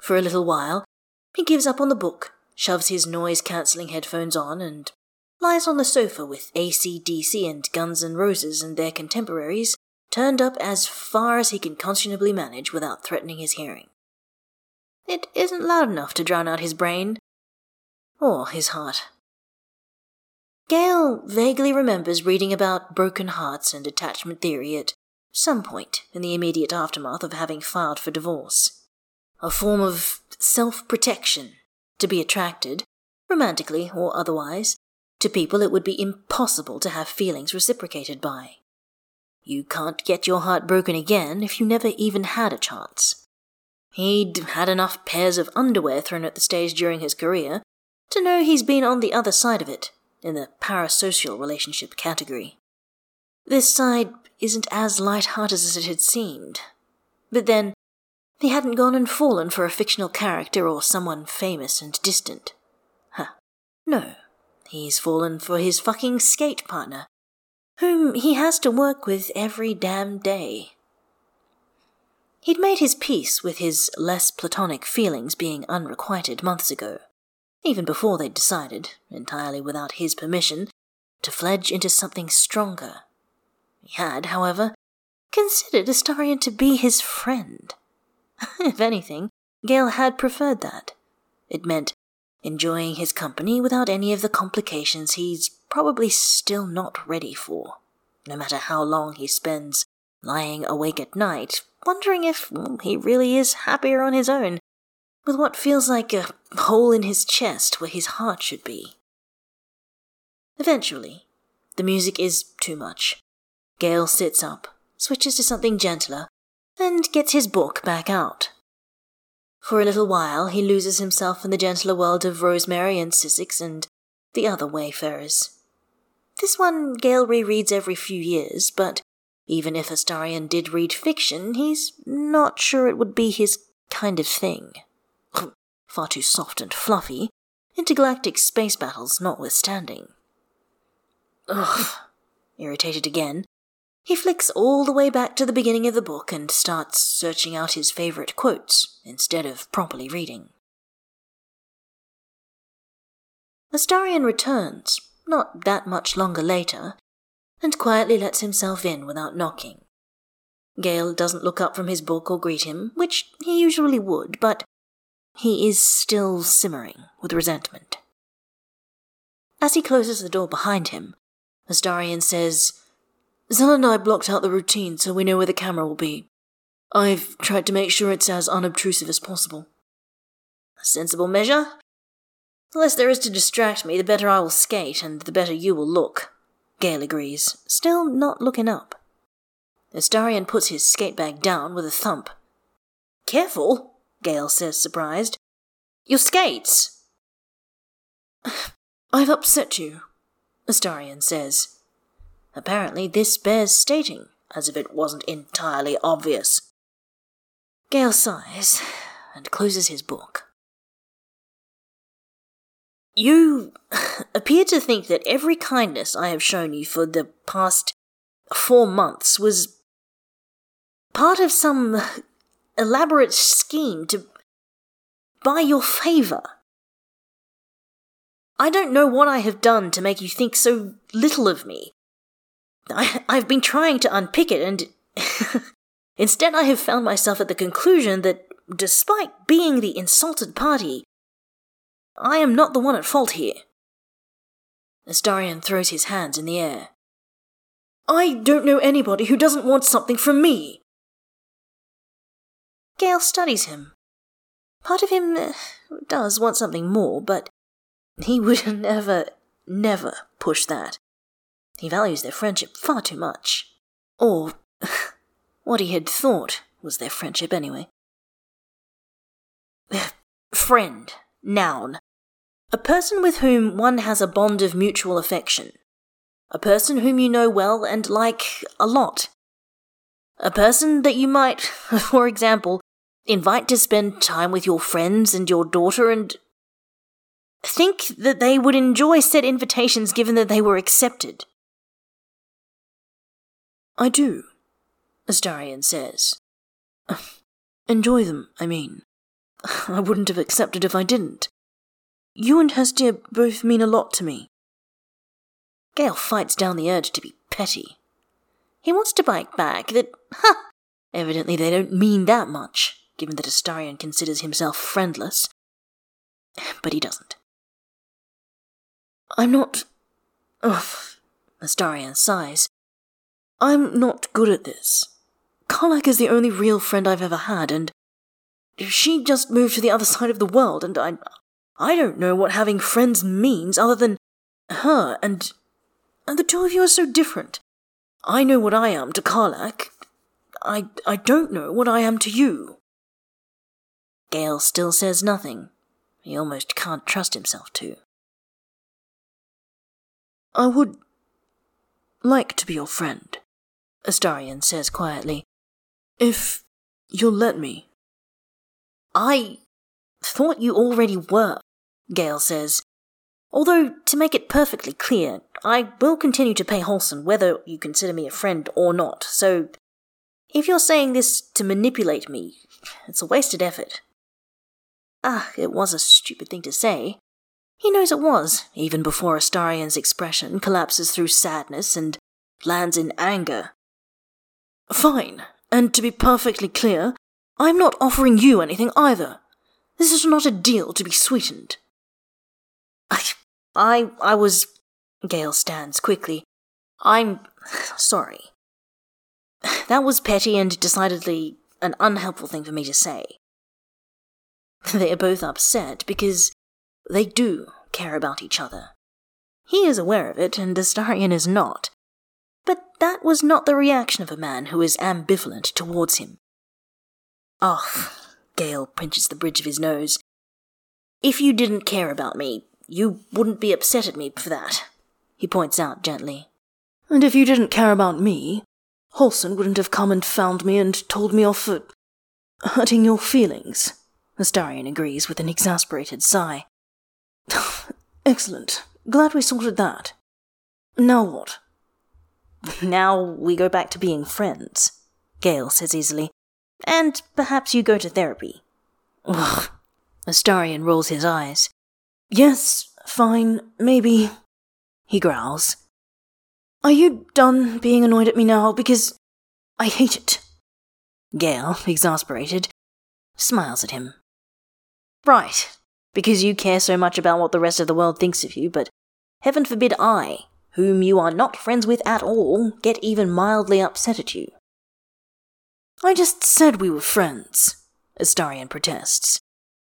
For a little while, he gives up on the book, shoves his noise cancelling headphones on, and lies on the sofa with AC/DC and Guns N' Roses and their contemporaries turned up as far as he can conscionably manage without threatening his hearing. It isn't loud enough to drown out his brain or his heart. Gale vaguely remembers reading about broken hearts and attachment theory at some point in the immediate aftermath of having filed for divorce. A form of self protection to be attracted, romantically or otherwise, to people it would be impossible to have feelings reciprocated by. You can't get your heart broken again if you never even had a chance. He'd had enough pairs of underwear thrown at the stage during his career to know he's been on the other side of it in the parasocial relationship category. This side isn't as light-hearted as it had seemed. But then, he hadn't gone and fallen for a fictional character or someone famous and distant. Huh. No. He's fallen for his fucking skate partner, whom he has to work with every damn day. He'd made his peace with his less platonic feelings being unrequited months ago even before they'd decided, entirely without his permission, to fledge into something stronger. He had, however, considered Astarion to be his friend. if anything, Gale had preferred that. It meant enjoying his company without any of the complications he's probably still not ready for, no matter how long he spends lying awake at night, wondering if well, he really is happier on his own with what feels like a hole in his chest where his heart should be. Eventually, the music is too much. Gale sits up, switches to something gentler, and gets his book back out. For a little while, he loses himself in the gentler world of Rosemary and Sissix and the other wayfarers. This one Gale rereads every few years, but even if Astarion did read fiction, he's not sure it would be his kind of thing far too soft and fluffy, intergalactic space battles notwithstanding. Ugh. Irritated again, he flicks all the way back to the beginning of the book and starts searching out his favourite quotes instead of properly reading. Astarion returns, not that much longer later, and quietly lets himself in without knocking. Gale doesn't look up from his book or greet him, which he usually would, but he is still simmering with resentment. As he closes the door behind him, Astarion says, Zell and I blocked out the routine so we know where the camera will be. I've tried to make sure it's as unobtrusive as possible. A sensible measure. The less there is to distract me, the better I will skate, and the better you will look. Gale agrees, still not looking up. Astarion puts his skate bag down with a thump. Careful, Gale says, surprised. Your skates! I've upset you, Astarion says. Apparently, this bears stating, as if it wasn't entirely obvious. Gale sighs and closes his book. You appear to think that every kindness I have shown you for the past four months was part of some elaborate scheme to buy your favor. I don't know what I have done to make you think so little of me. I, I've been trying to unpick it, and instead I have found myself at the conclusion that, despite being the insulted party, I am not the one at fault here. Astarion throws his hands in the air. I don't know anybody who doesn't want something from me. Gale studies him. Part of him uh, does want something more, but he would never, never push that. He values their friendship far too much. Or, what he had thought was their friendship anyway. Friend, noun. A person with whom one has a bond of mutual affection. A person whom you know well and like a lot. A person that you might, for example, invite to spend time with your friends and your daughter and think that they would enjoy said invitations given that they were accepted. I do, Astarion says. Enjoy them, I mean. I wouldn't have accepted if I didn't. You and Hestia both mean a lot to me. Gale fights down the urge to be petty. He wants to bite back that, ha! Evidently they don't mean that much, given that Astarion considers himself friendless. But he doesn't. I'm not. Ugh. Astarion sighs. I'm not good at this. Karlach is the only real friend I've ever had, and she just moved to the other side of the world, and I, I don't know what having friends means other than her, and, and the two of you are so different. I know what I am to Karlach. I, I don't know what I am to you. Gale still says nothing. He almost can't trust himself to. I would like to be your friend, Astarion says quietly. If you'll let me. I thought you already were, Gale says. Although, to make it perfectly clear, I will continue to pay Halsin whether you consider me a friend or not, so if you're saying this to manipulate me, it's a wasted effort. Ah, it was a stupid thing to say. He knows it was, even before Astarion's expression collapses through sadness and lands in anger. Fine, and to be perfectly clear, I'm not offering you anything either. This is not a deal to be sweetened. I, I, I was. Gale stands quickly. I'm sorry. That was petty and decidedly an unhelpful thing for me to say. They are both upset because they do care about each other. He is aware of it, and Astarion is not. But that was not the reaction of a man who is ambivalent towards him. Oh, Gale pinches the bridge of his nose. If you didn't care about me, you wouldn't be upset at me for that, he points out gently. And if you didn't care about me, Halsin wouldn't have come and found me and told me off for hurting your feelings. Astarion agrees with an exasperated sigh. Excellent. Glad we sorted that. Now what? Now we go back to being friends, Gale says easily. And perhaps you go to therapy. Ugh. Astarion rolls his eyes. Yes, fine, maybe, he growls. Are you done being annoyed at me now? Because I hate it. Gale, exasperated, smiles at him. Right, because you care so much about what the rest of the world thinks of you, but heaven forbid I, whom you are not friends with at all, get even mildly upset at you. I just said we were friends, Astarion protests.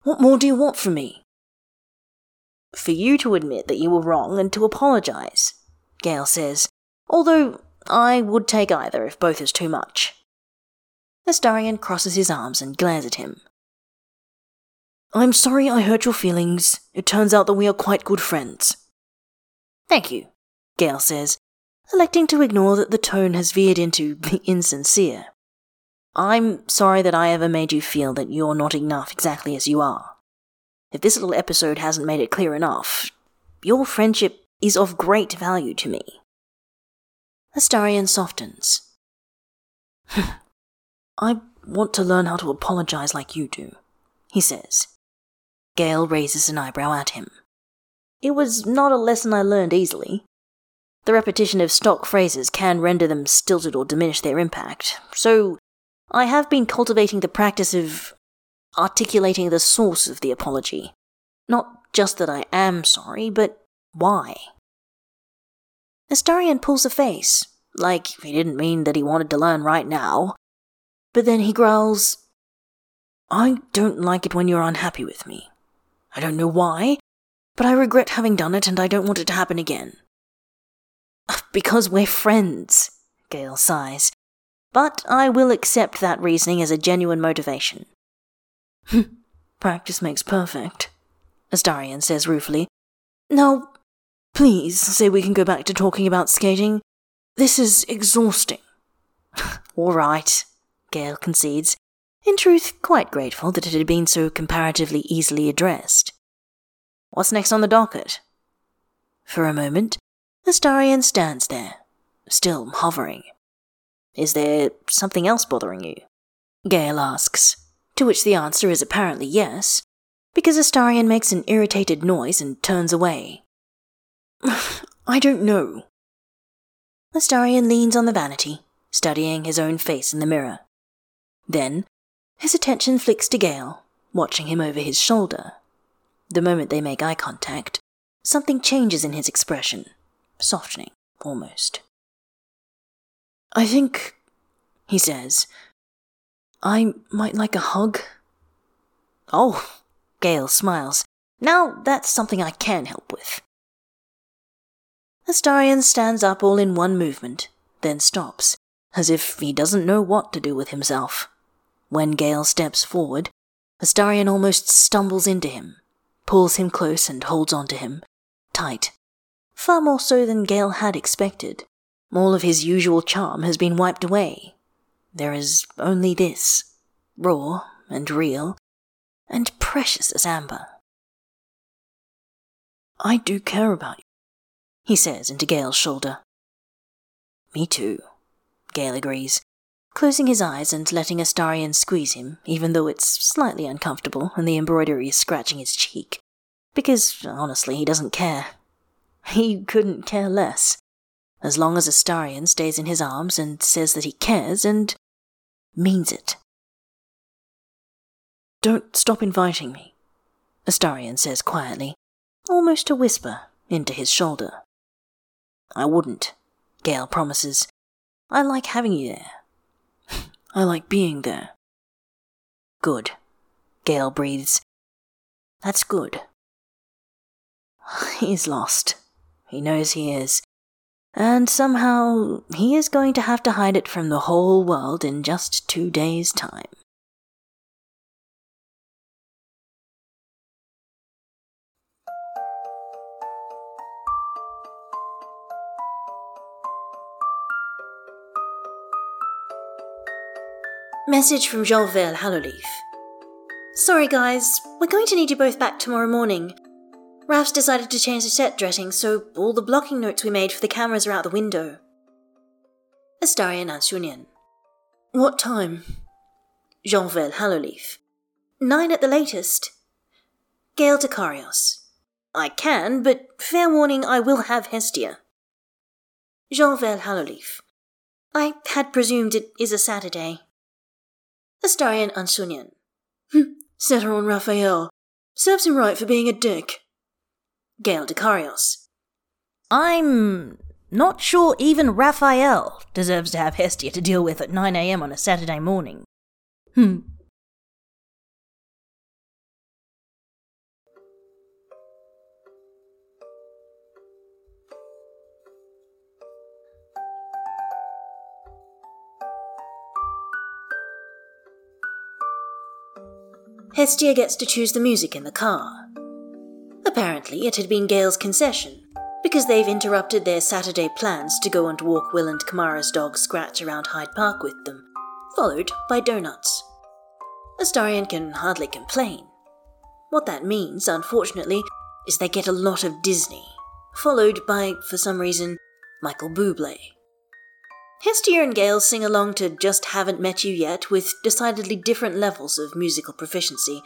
What more do you want from me? For you to admit that you were wrong and to apologize, Gale says, although I would take either if both is too much. Astarion crosses his arms and glares at him. I'm sorry I hurt your feelings. It turns out that we are quite good friends. Thank you, Gale says, electing to ignore that the tone has veered into insincere. I'm sorry that I ever made you feel that you're not enough exactly as you are. If this little episode hasn't made it clear enough, your friendship is of great value to me. Astarion softens. I want to learn how to apologize like you do, he says. Gale raises an eyebrow at him. It was not a lesson I learned easily. The repetition of stock phrases can render them stilted or diminish their impact, so I have been cultivating the practice of articulating the source of the apology. Not just that I am sorry, but why. Astarion pulls a face, like he didn't mean that he wanted to learn right now. But then he growls, I don't like it when you're unhappy with me. I don't know why, but I regret having done it and I don't want it to happen again. Ah, because we're friends, Gale sighs. But I will accept that reasoning as a genuine motivation. Hmm, practice makes perfect, Astarion says ruefully. Now, please say we can go back to talking about skating. This is exhausting. All right, Gale concedes, in truth quite grateful that it had been so comparatively easily addressed. What's next on the docket? For a moment, Astarion stands there, still hovering. Is there something else bothering you? Gale asks, to which the answer is apparently yes, because Astarion makes an irritated noise and turns away. I don't know. Astarion leans on the vanity, studying his own face in the mirror. Then, his attention flicks to Gale, watching him over his shoulder. The moment they make eye contact, something changes in his expression, softening, almost. I think, he says, I might like a hug. Oh, Gale smiles. Now that's something I can help with. Astarion stands up all in one movement, then stops, as if he doesn't know what to do with himself. When Gale steps forward, Astarion almost stumbles into him, pulls him close and holds on to him, tight. Far more so than Gale had expected. All of his usual charm has been wiped away. There is only this, raw and real, and precious as amber. I do care about you, he says into Gale's shoulder. Me too, Gale agrees, closing his eyes and letting Astarion squeeze him, even though it's slightly uncomfortable and the embroidery is scratching his cheek. Because, honestly, he doesn't care. He couldn't care less. As long as Astarion stays in his arms and says that he cares and means it. Don't stop inviting me, Astarion says quietly, almost a whisper, into his shoulder. I wouldn't, Gale promises. I like having you there. I like being there. Good. Gale breathes. That's good. He's lost. He knows he is. And somehow he is going to have to hide it from the whole world in just two days' time. Message from Jenevelle Hallowleaf. Sorry guys, we're going to need you both back tomorrow morning. Raph's decided to change the set dressing, so all the blocking notes we made for the cameras are out the window. Astarion Ancunín. What time? Jenevelle Hallowleaf. Nine at the latest. Gale to Dekarios. I can, but fair warning, I will have Hestia. Jenevelle Hallowleaf. I had presumed it is a Saturday. Astarion Ancunín. Hm, set her on Raphael. Serves him right for being a dick. Gale Dekarios. I'm not sure even Raphael deserves to have Hestia to deal with at 9am on a Saturday morning. Hmm. Hestia gets to choose the music in the car. Apparently, it had been Gale's concession, because they've interrupted their Saturday plans to go and walk Will and Kamara's dog Scratch around Hyde Park with them, followed by donuts. Astarion can hardly complain. What that means, unfortunately, is they get a lot of Disney, followed by, for some reason, Michael Bublé. Hestia and Gale sing along to Just Haven't Met You Yet with decidedly different levels of musical proficiency,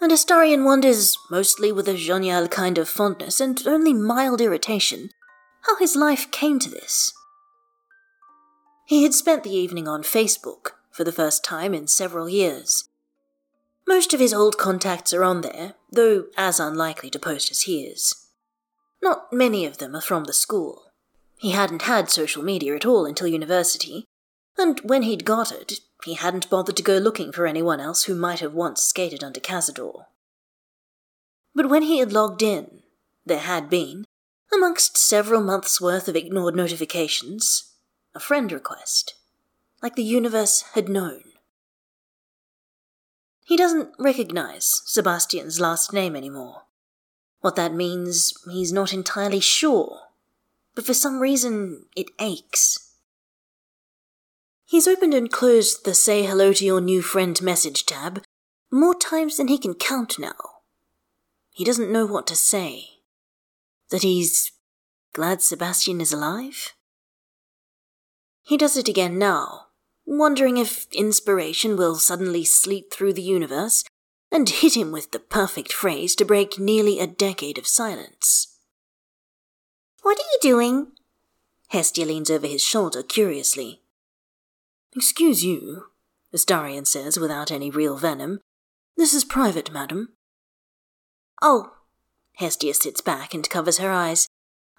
and Astarion wonders, mostly with a genial kind of fondness and only mild irritation, how his life came to this. He had spent the evening on Facebook for the first time in several years. Most of his old contacts are on there, though as unlikely to post as he is. Not many of them are from the school. He hadn't had social media at all until university, and when he'd got it, he hadn't bothered to go looking for anyone else who might have once skated under Cazador. But when he had logged in, there had been, amongst several months' worth of ignored notifications, a friend request, like the universe had known. He doesn't recognize Sebastian's last name anymore. What that means, he's not entirely sure but for some reason it aches. He's opened and closed the Say Hello to Your New Friend message tab more times than he can count now. He doesn't know what to say. That he's glad Sebastian is alive? He does it again now, wondering if inspiration will suddenly sleep through the universe and hit him with the perfect phrase to break nearly a decade of silence. What are you doing? Hestia leans over his shoulder curiously. Excuse you, Astarion says without any real venom. This is private, madam. Oh. Hestia sits back and covers her eyes.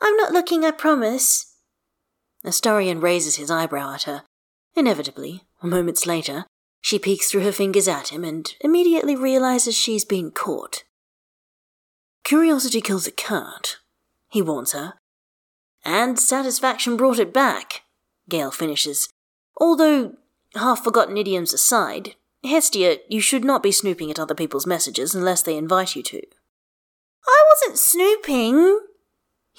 I'm not looking, I promise. Astarion raises his eyebrow at her. Inevitably, moments later, she peeks through her fingers at him and immediately realizes she's been caught. Curiosity kills a cat, he warns her, and satisfaction brought it back, Gale finishes. Although, half forgotten idioms aside, Hestia, you should not be snooping at other people's messages unless they invite you to. I wasn't snooping.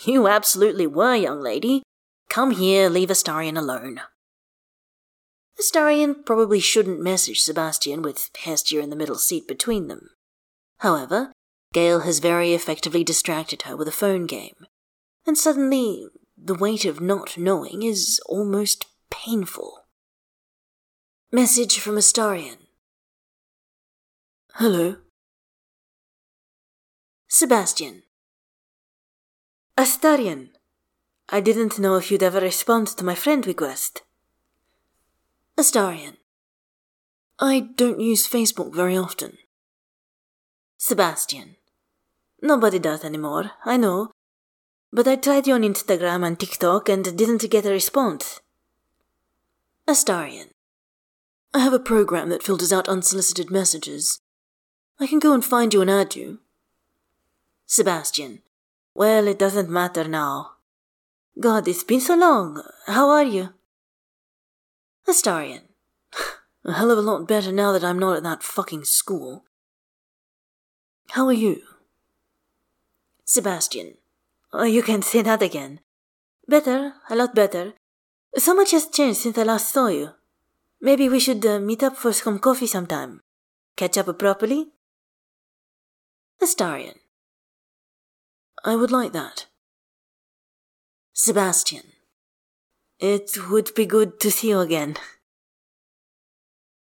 You absolutely were, young lady. Come here, leave Astarion alone. Astarion probably shouldn't message Sebastian with Hestia in the middle seat between them. However, Gale has very effectively distracted her with a phone game, and suddenly the weight of not knowing is almost painful. Message from Astarion. Hello. Sebastian. Astarion, I didn't know if you'd ever respond to my friend request. Astarion. I don't use Facebook very often. Sebastian. Nobody does anymore, I know, but I tried you on Instagram and TikTok and didn't get a response. Astarion. I have a program that filters out unsolicited messages. I can go and find you and add you. Sebastian. Well, it doesn't matter now. God, it's been so long. How are you? Astarion. a hell of a lot better now that I'm not at that fucking school. How are you? Sebastian. Oh, you can say that again. Better, a lot better. So much has changed since I last saw you. Maybe we should uh, meet up for some coffee sometime. Catch up properly? Astarion. I would like that. Sebastian. It would be good to see you again.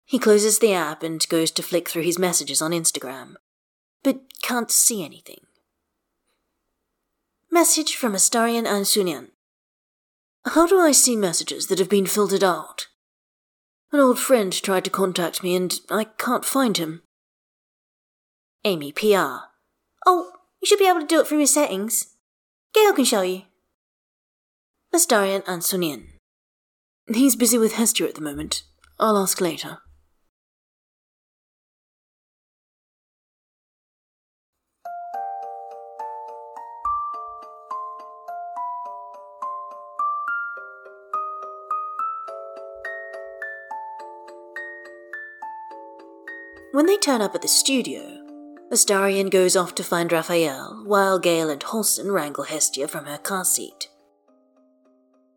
He closes the app and goes to flick through his messages on Instagram, but can't see anything. Message from Astarion Ancunín. How do I see messages that have been filtered out? An old friend tried to contact me and I can't find him. Amy PR. Oh, you should be able to do it from your settings. Gale can show you. Astarion Ancunín. He's busy with Hestia at the moment. I'll ask later. When they turn up at the studio, Astarion goes off to find Raphael, while Gale and Halsin wrangle Hestia from her car seat.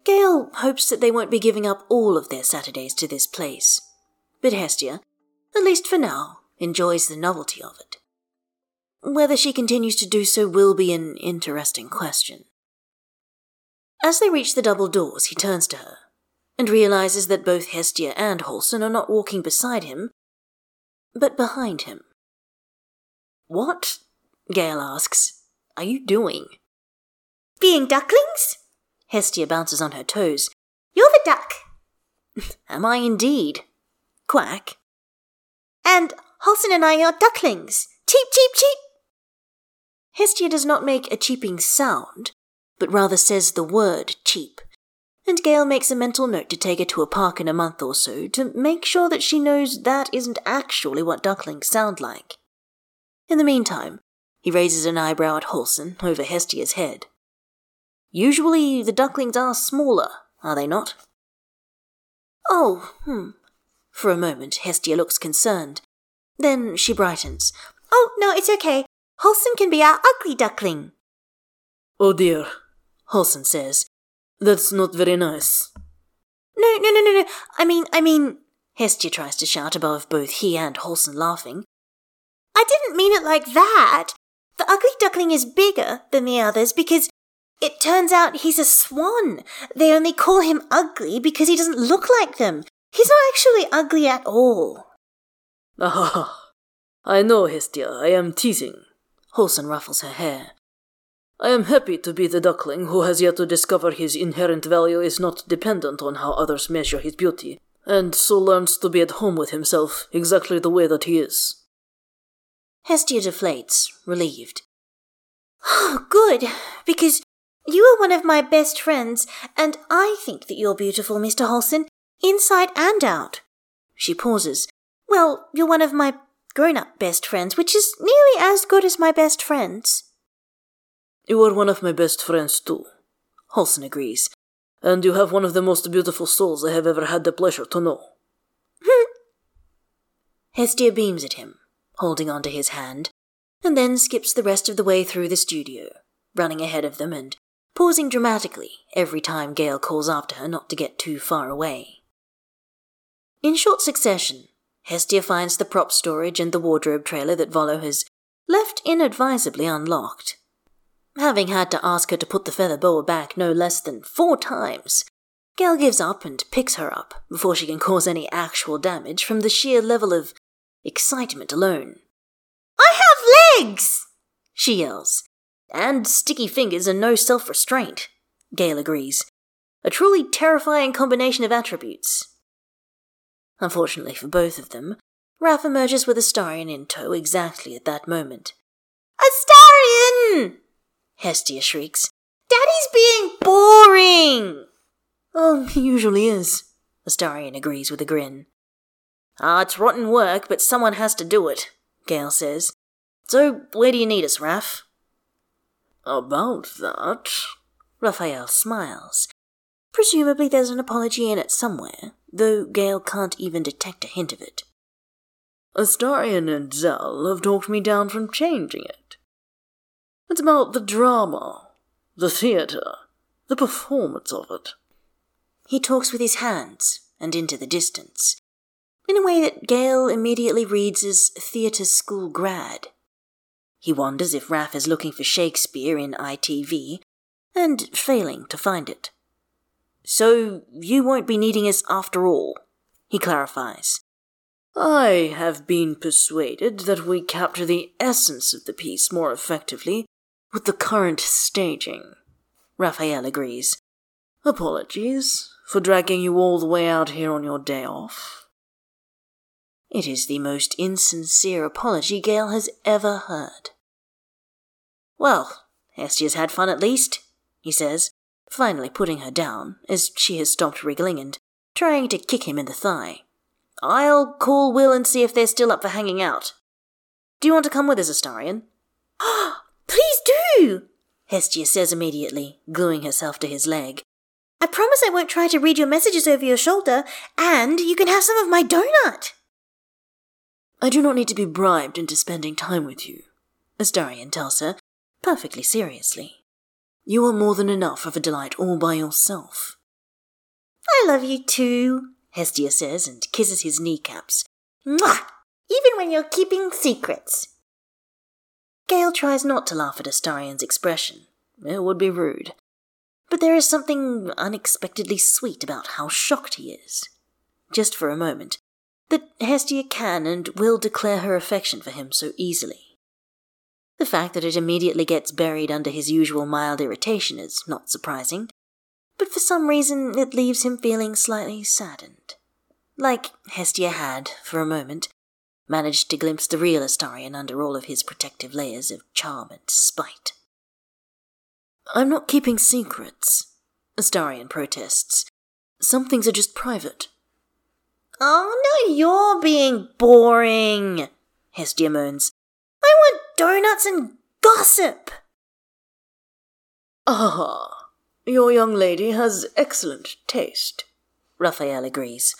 Gale hopes that they won't be giving up all of their Saturdays to this place, but Hestia, at least for now, enjoys the novelty of it. Whether she continues to do so will be an interesting question. As they reach the double doors, he turns to her and realizes that both Hestia and Halsin are not walking beside him, but behind him. What? Gale asks. Are you doing? Being ducklings? Hestia bounces on her toes. You're the duck. Am I indeed? Quack. And Halsin and I are ducklings. Cheep, cheep, cheep. Hestia does not make a cheeping sound, but rather says the word cheep and Gale makes a mental note to take her to a park in a month or so to make sure that she knows that isn't actually what ducklings sound like. In the meantime, he raises an eyebrow at Halsin over Hestia's head. Usually the ducklings are smaller, are they not? Oh, hmm. For a moment, Hestia looks concerned. Then she brightens. Oh, no, it's okay. Halsin can be our ugly duckling. Oh dear, Halsin says, that's not very nice. No, no, no, no, no. I mean, I mean. Hestia tries to shout above both he and Halsin laughing. I didn't mean it like that. The ugly duckling is bigger than the others because it turns out he's a swan. They only call him ugly because he doesn't look like them. He's not actually ugly at all. Ah, I know, Hestia. I am teasing. Halsin ruffles her hair. I am happy to be the duckling who has yet to discover his inherent value is not dependent on how others measure his beauty, and so learns to be at home with himself exactly the way that he is. Hestia deflates, relieved. Oh, good, because you are one of my best friends, and I think that you're beautiful, Mr. Halsin, inside and out. She pauses. Well, you're one of my grown up best friends, which is nearly as good as my best friends. You are one of my best friends, too. Halsin agrees. And you have one of the most beautiful souls I have ever had the pleasure to know. Hestia beams at him, holding onto his hand, and then skips the rest of the way through the studio, running ahead of them and pausing dramatically every time Gale calls after her not to get too far away. In short succession, Hestia finds the prop storage and the wardrobe trailer that Volo has left inadvisably unlocked having had to ask her to put the feather boa back no less than four times. Gale gives up and picks her up before she can cause any actual damage from the sheer level of excitement alone. I have legs! She yells. And sticky fingers and no self restraint, Gale agrees. A truly terrifying combination of attributes. Unfortunately for both of them, Raph emerges with Astarion in tow exactly at that moment. Astarion! Hestia shrieks. Daddy's being boring! Oh, he usually is, Astarion agrees with a grin. Ah, it's rotten work, but someone has to do it, Gale says. So, where do you need us, Raph? About that, Raphael smiles. Presumably there's an apology in it somewhere, though Gale can't even detect a hint of it. Astarion and Zell have talked me down from changing it. It's about the drama, the theatre, the performance of it. He talks with his hands and into the distance, in a way that Gale immediately reads as theatre school grad. He wonders if Raph is looking for Shakespeare in ITV and failing to find it. So you won't be needing us after all, he clarifies. I have been persuaded that we capture the essence of the piece more effectively with the current staging. Raphael agrees. Apologies for dragging you all the way out here on your day off. It is the most insincere apology Gale has ever heard. Well, Hestia's had fun at least, he says, finally putting her down, as she has stopped wriggling and trying to kick him in the thigh. I'll call Will and see if they're still up for hanging out. Do you want to come with us, Astarion? Please do! Hestia says immediately, gluing herself to his leg. I promise I won't try to read your messages over your shoulder, and you can have some of my donut. I do not need to be bribed into spending time with you, Astarion tells her, perfectly seriously. You are more than enough of a delight all by yourself. I love you too, Hestia says and kisses his kneecaps. Mwah! Even when you're keeping secrets. Gale tries not to laugh at Astarion's expression. It would be rude. But there is something unexpectedly sweet about how shocked he is. Just for a moment, that Hestia can and will declare her affection for him so easily. The fact that it immediately gets buried under his usual mild irritation is not surprising, but for some reason it leaves him feeling slightly saddened. Like Hestia had, for a moment, managed to glimpse the real Astarion under all of his protective layers of charm and spite. I'm not keeping secrets, Astarion protests. Some things are just private. Oh, no, you're being boring, Hestia moans. I want donuts and gossip. Ah, your young lady has excellent taste, Raphael agrees.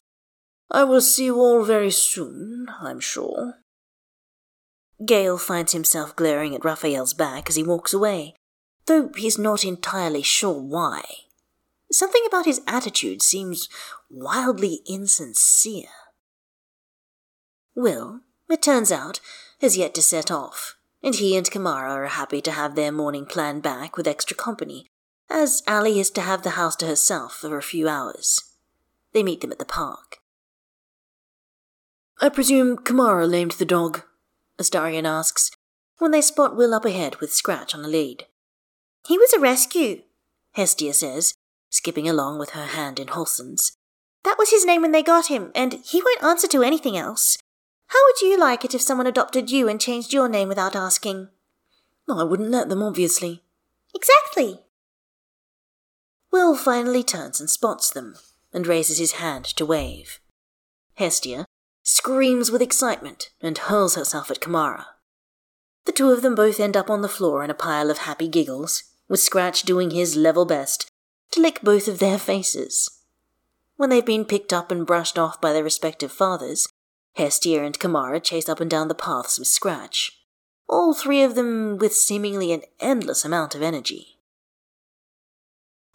I will see you all very soon, I'm sure. Gale finds himself glaring at Raphael's back as he walks away, though he's not entirely sure why. Something about his attitude seems wildly insincere. Will, it turns out, has yet to set off, and he and Kamara are happy to have their morning plan back with extra company, as Allie is to have the house to herself for a few hours. They meet them at the park. I presume Kamara lamed the dog? Astarion asks, when they spot Will up ahead with Scratch on the lead. He was a rescue, Hestia says, skipping along with her hand in Halsin's. That was his name when they got him, and he won't answer to anything else. How would you like it if someone adopted you and changed your name without asking? I wouldn't let them, obviously. Exactly. Will finally turns and spots them, and raises his hand to wave. Hestia screams with excitement and hurls herself at Kamara. The two of them both end up on the floor in a pile of happy giggles, with Scratch doing his level best to lick both of their faces. When they've been picked up and brushed off by their respective fathers, Hestia and Kamara chase up and down the paths with Scratch, all three of them with seemingly an endless amount of energy.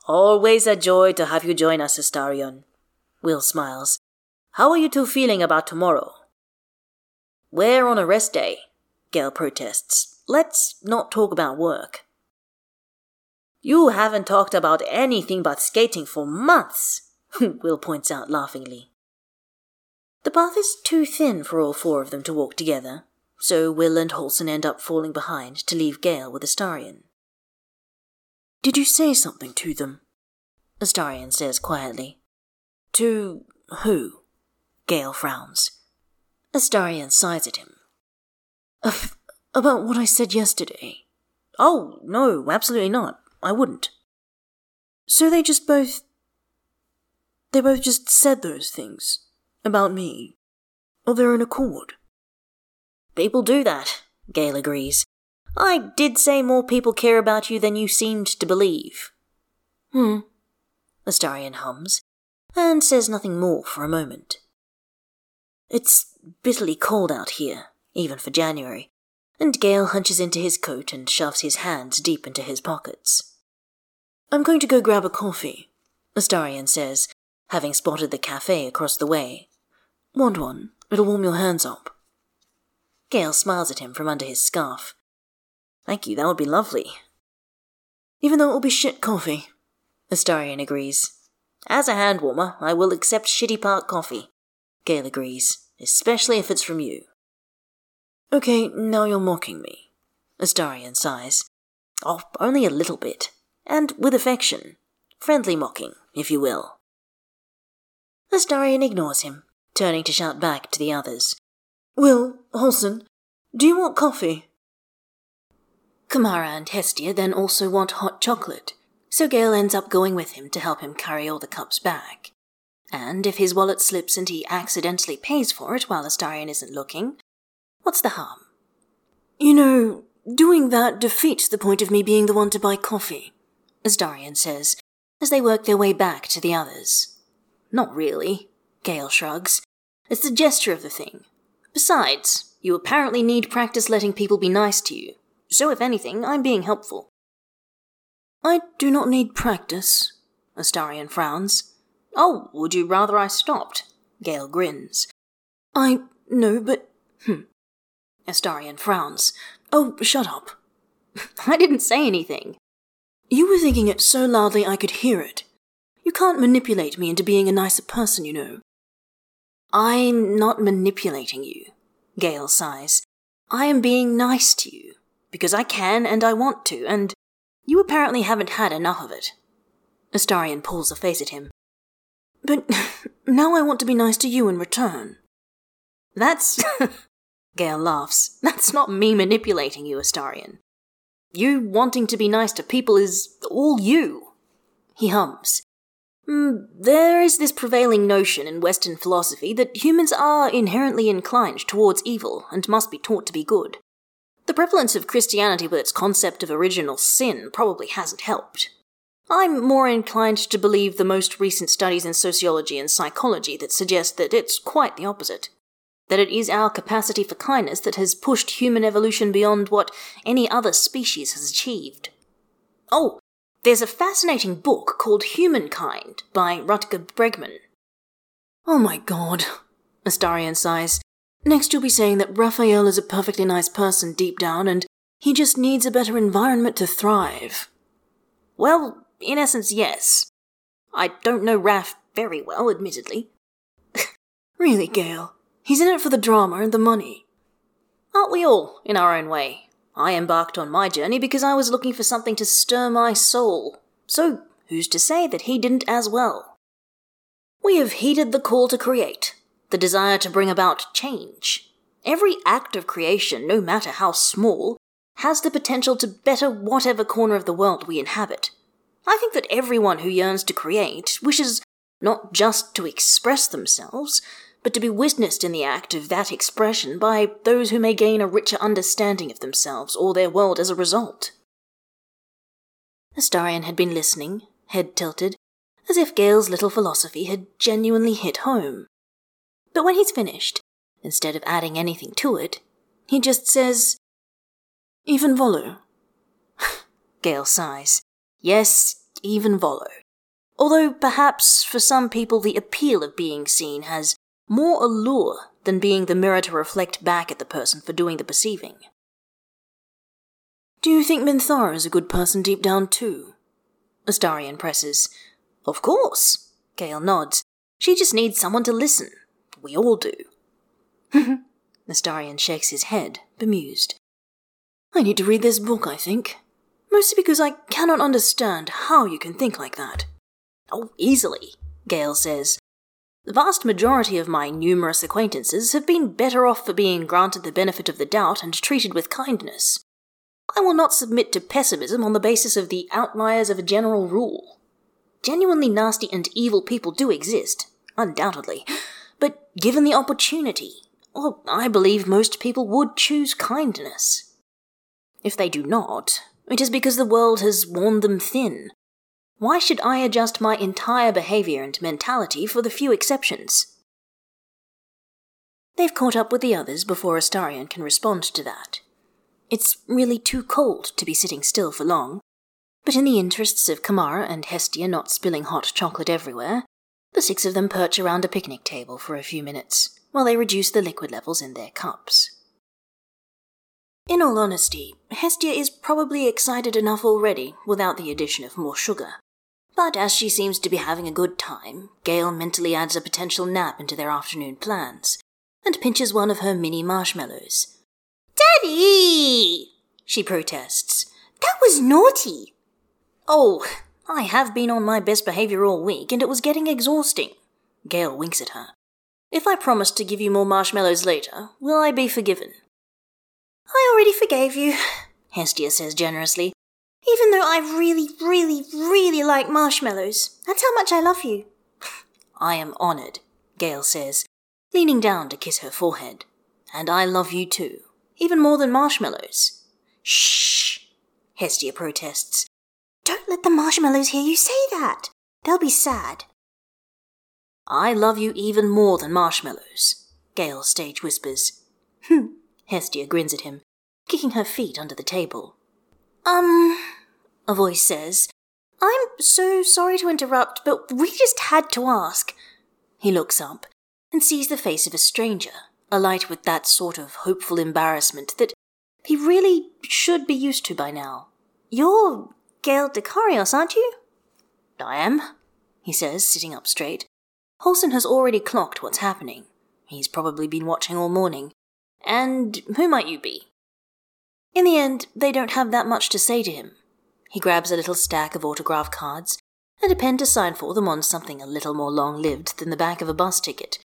Always a joy to have you join us, Astarion. Will smiles. How are you two feeling about tomorrow? We're on a rest day, Gale protests. Let's not talk about work. You haven't talked about anything but skating for months, Will points out laughingly. The path is too thin for all four of them to walk together, so Will and Halsin end up falling behind to leave Gale with Astarion. Did you say something to them? Astarion says quietly. To who? Gale frowns. Astarion sighs at him. About what I said yesterday. Oh, no, absolutely not. I wouldn't. So they just both. They both just said those things. About me. Of their own accord. People do that, Gale agrees. I did say more people care about you than you seemed to believe. Hmm. Astarion hums, and says nothing more for a moment. It's bitterly cold out here, even for January, and Gale hunches into his coat and shoves his hands deep into his pockets. I'm going to go grab a coffee, Astarion says, having spotted the cafe across the way. Want one? It'll warm your hands up. Gale smiles at him from under his scarf. Thank you, that would be lovely. Even though it will be shit coffee, Astarion agrees. As a hand warmer, I will accept Shitty Park coffee, Gale agrees, especially if it's from you. Okay, now you're mocking me, Astarion sighs. Oh, only a little bit. And with affection. Friendly mocking, if you will. Astarion ignores him, turning to shout back to the others. Will, Halsin, do you want coffee? Kamara and Hestia then also want hot chocolate, so Gale ends up going with him to help him carry all the cups back. And if his wallet slips and he accidentally pays for it while Astarion isn't looking, what's the harm? You know, doing that defeats the point of me being the one to buy coffee, Astarion says, as they work their way back to the others. Not really, Gale shrugs. It's the gesture of the thing. Besides, you apparently need practice letting people be nice to you, so if anything, I'm being helpful. I do not need practice, Astarion frowns. Oh, would you rather I stopped? Gale grins. I. no, but. Hmm. Astarion frowns. Oh, shut up. I didn't say anything. You were thinking it so loudly I could hear it. You can't manipulate me into being a nicer person, you know. I'm not manipulating you, Gale sighs. I am being nice to you, because I can and I want to, and you apparently haven't had enough of it. Astarion pulls a face at him. But now I want to be nice to you in return. That's. Gale laughs. That's not me manipulating you, Astarion. You wanting to be nice to people is all you. He hums. Mm, there is this prevailing notion in Western philosophy that humans are inherently inclined towards evil and must be taught to be good. The prevalence of Christianity with its concept of original sin probably hasn't helped. I'm more inclined to believe the most recent studies in sociology and psychology that suggest that it's quite the opposite. That it is our capacity for kindness that has pushed human evolution beyond what any other species has achieved. Oh, there's a fascinating book called Humankind by Rutger Bregman. Oh my god, Astarion sighs. Next you'll be saying that Raphael is a perfectly nice person deep down and he just needs a better environment to thrive. Well, in essence, yes. I don't know Raph very well, admittedly. really, Gale? He's in it for the drama and the money. Aren't we all, in our own way? I embarked on my journey because I was looking for something to stir my soul. So, who's to say that he didn't as well? We have heeded the call to create, the desire to bring about change. Every act of creation, no matter how small, has the potential to better whatever corner of the world we inhabit. I think that everyone who yearns to create wishes not just to express themselves, but to be witnessed in the act of that expression by those who may gain a richer understanding of themselves or their world as a result. Astarion had been listening, head tilted, as if Gale's little philosophy had genuinely hit home. But when he's finished, instead of adding anything to it, he just says, Even Volo. Gale sighs. Yes, even Volo. Although perhaps for some people the appeal of being seen has more allure than being the mirror to reflect back at the person for doing the perceiving. Do you think Minthara is a good person deep down too? Astarion presses. Of course. Gale nods. She just needs someone to listen. We all do. Astarion shakes his head, bemused. I need to read this book, I think. Mostly because I cannot understand how you can think like that. Oh, easily, Gale says, the vast majority of my numerous acquaintances have been better off for being granted the benefit of the doubt and treated with kindness. I will not submit to pessimism on the basis of the outliers of a general rule. Genuinely nasty and evil people do exist, undoubtedly, but given the opportunity, well, I believe most people would choose kindness. If they do not, it is because the world has worn them thin, why should I adjust my entire behavior and mentality for the few exceptions? They've caught up with the others before Astarion can respond to that. It's really too cold to be sitting still for long, but in the interests of Kamara and Hestia not spilling hot chocolate everywhere, the six of them perch around a picnic table for a few minutes while they reduce the liquid levels in their cups. In all honesty, Hestia is probably excited enough already without the addition of more sugar. But as she seems to be having a good time, Gale mentally adds a potential nap into their afternoon plans and pinches one of her mini marshmallows. Daddy! She protests. That was naughty. Oh, I have been on my best behavior all week, and it was getting exhausting. Gale winks at her. If I promise to give you more marshmallows later, will I be forgiven? I already forgave you, Hestia says generously. Even though I really, really, really like marshmallows. That's how much I love you. I am honored, Gale says, leaning down to kiss her forehead. And I love you too, even more than marshmallows. Shh, Hestia protests. Don't let the marshmallows hear you say that. They'll be sad. I love you even more than marshmallows, Gale stage whispers. Hmm, Hestia grins at him, kicking her feet under the table. Um, a voice says, I'm so sorry to interrupt, but we just had to ask. He looks up and sees the face of a stranger, alight with that sort of hopeful embarrassment that he really should be used to by now. You're Gale Dekarios, aren't you? I am, he says, sitting up straight. Holson has already clocked what's happening. He's probably been watching all morning. And who might you be? In the end, they don't have that much to say to him. He grabs a little stack of autograph cards and a pen to sign for them on something a little more long lived than the back of a bus ticket,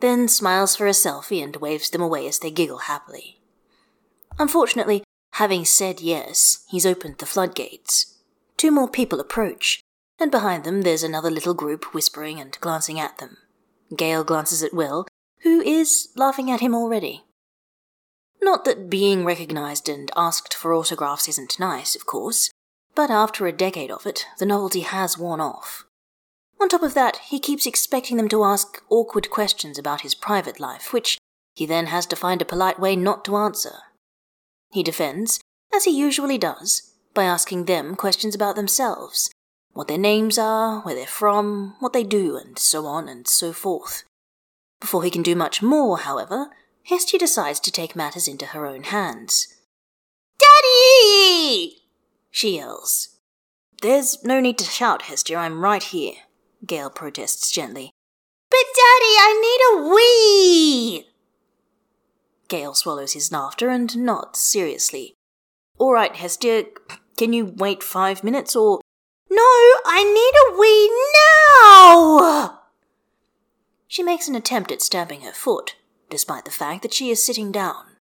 then smiles for a selfie and waves them away as they giggle happily. Unfortunately, having said yes, he's opened the floodgates. Two more people approach, and behind them there's another little group whispering and glancing at them. Gale glances at Will, who is laughing at him already. Not that being recognized and asked for autographs isn't nice, of course, but after a decade of it, the novelty has worn off. On top of that, he keeps expecting them to ask awkward questions about his private life, which he then has to find a polite way not to answer. He defends, as he usually does, by asking them questions about themselves what their names are, where they're from, what they do, and so on and so forth. Before he can do much more, however, Hestia decides to take matters into her own hands. Daddy! she yells. There's no need to shout, Hestia, I'm right here, Gale protests gently. But Daddy, I need a wee! Gale swallows his laughter and nods seriously. All right, Hestia, can you wait five minutes or. No, I need a wee now! She makes an attempt at stamping her foot, despite the fact that she is sitting down.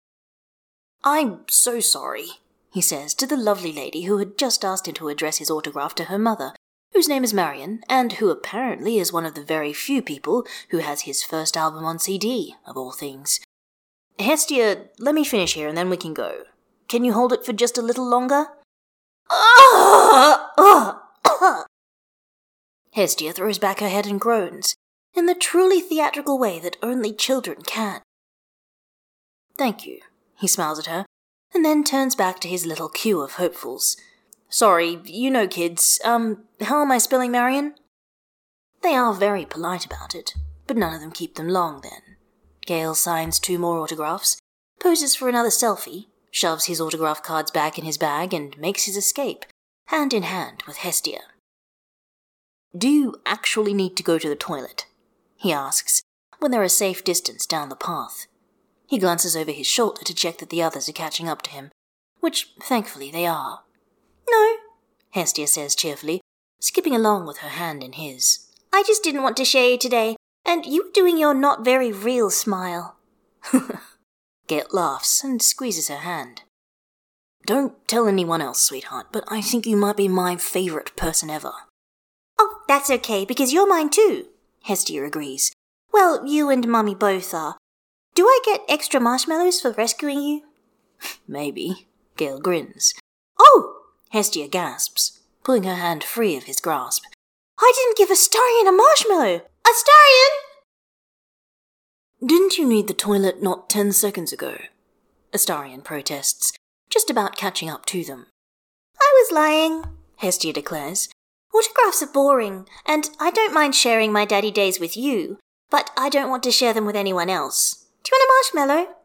I'm so sorry, he says to the lovely lady who had just asked him to address his autograph to her mother, whose name is Marion, and who apparently is one of the very few people who has his first album on CD, of all things. Hestia, let me finish here and then we can go. Can you hold it for just a little longer? Hestia throws back her head and groans, in the truly theatrical way that only children can. Thank you, he smiles at her, and then turns back to his little queue of hopefuls. Sorry, you know kids, um, how am I spelling Marion? They are very polite about it, but none of them keep them long then. Gale signs two more autographs, poses for another selfie, shoves his autograph cards back in his bag, and makes his escape, hand in hand with Hestia. Do you actually need to go to the toilet? He asks, when they're a safe distance down the path. He glances over his shoulder to check that the others are catching up to him, which thankfully they are. No, Hestia says cheerfully, skipping along with her hand in his. I just didn't want to share you today, and you were doing your not very real smile. Gale laughs and squeezes her hand. Don't tell anyone else, sweetheart, but I think you might be my favorite person ever. Oh, that's okay, because you're mine too, Hestia agrees. Well, you and Mummy both are. Do I get extra marshmallows for rescuing you? Maybe. Gale grins. Oh! Hestia gasps, pulling her hand free of his grasp. I didn't give Astarion a marshmallow! Astarion! Didn't you need the toilet not ten seconds ago? Astarion protests, just about catching up to them. I was lying, Hestia declares. Autographs are boring, and I don't mind sharing my daddy days with you, but I don't want to share them with anyone else. Do you want a marshmallow?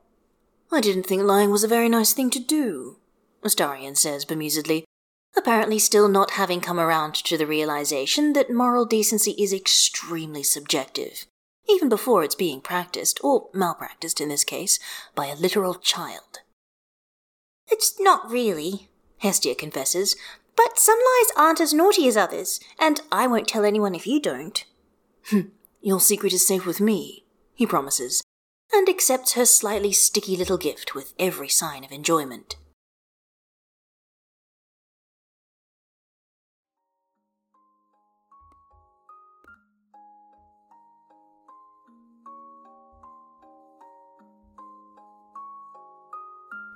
I didn't think lying was a very nice thing to do, Astarion says bemusedly, apparently still not having come around to the realization that moral decency is extremely subjective, even before it's being practiced, or malpracticed in this case, by a literal child. It's not really, Hestia confesses, but some lies aren't as naughty as others, and I won't tell anyone if you don't. Hmm, your secret is safe with me, he promises, and accepts her slightly sticky little gift with every sign of enjoyment.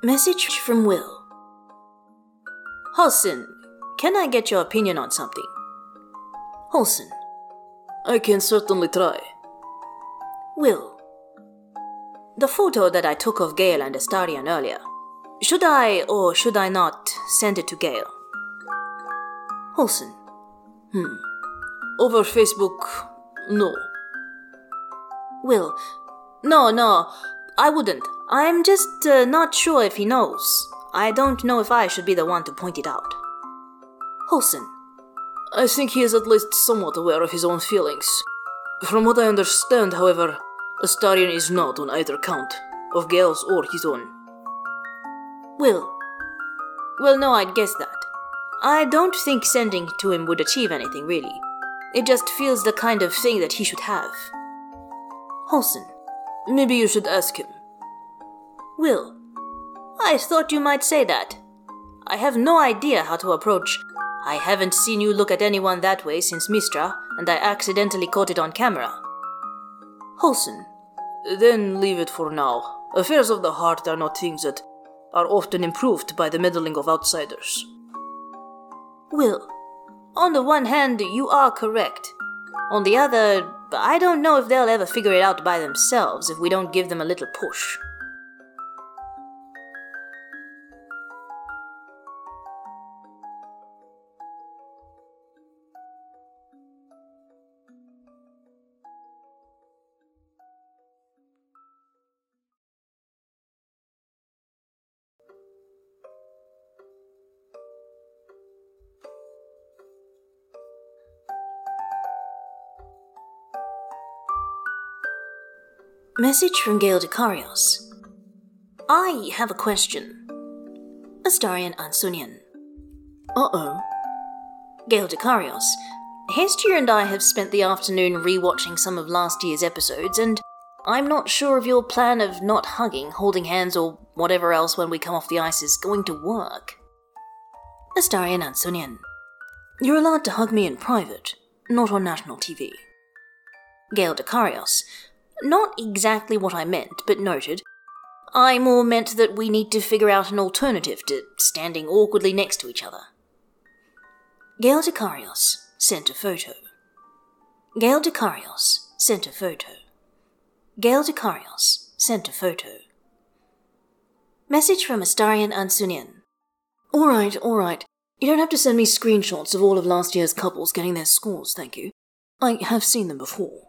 Message from Will. Halsin, can I get your opinion on something? Halsin, I can certainly try. Will, the photo that I took of Gale and Astarion earlier, should I or should I not send it to Gale? Halsin, hmm. Over Facebook, no. Will, no, no, I wouldn't. I'm just uh, not sure if he knows. I don't know if I should be the one to point it out. Halsin. I think he is at least somewhat aware of his own feelings. From what I understand, however, Astarion is not on either count, of Gale's or his own. Will. Well, no, I'd guess that. I don't think sending to him would achieve anything, really. It just feels the kind of thing that he should have. Halsin, maybe you should ask him. Will, I thought you might say that. I have no idea how to approach. I haven't seen you look at anyone that way since Mystra, and I accidentally caught it on camera. Halsin. then leave it for now. Affairs of the heart are not things that are often improved by the meddling of outsiders. Will, on the one hand, you are correct. On the other, I don't know if they'll ever figure it out by themselves if we don't give them a little push. Message from Gale Dekarios. I have a question. Astarion Ancunín. Uh oh. Gale Dekarios. Hestia and I have spent the afternoon rewatching some of last year's episodes, and I'm not sure if your plan of not hugging, holding hands, or whatever else when we come off the ice is going to work. Astarion Ancunín. You're allowed to hug me in private, not on national TV. Gale Dekarios. Not exactly what I meant, but noted. I more meant that we need to figure out an alternative to standing awkwardly next to each other. Gale Dekarios sent a photo. Gale Dekarios sent a photo. Gale Dekarios sent a photo. Message from Astarion Ancunín. Alright, alright. You don't have to send me screenshots of all of last year's couples getting their scores, thank you. I have seen them before.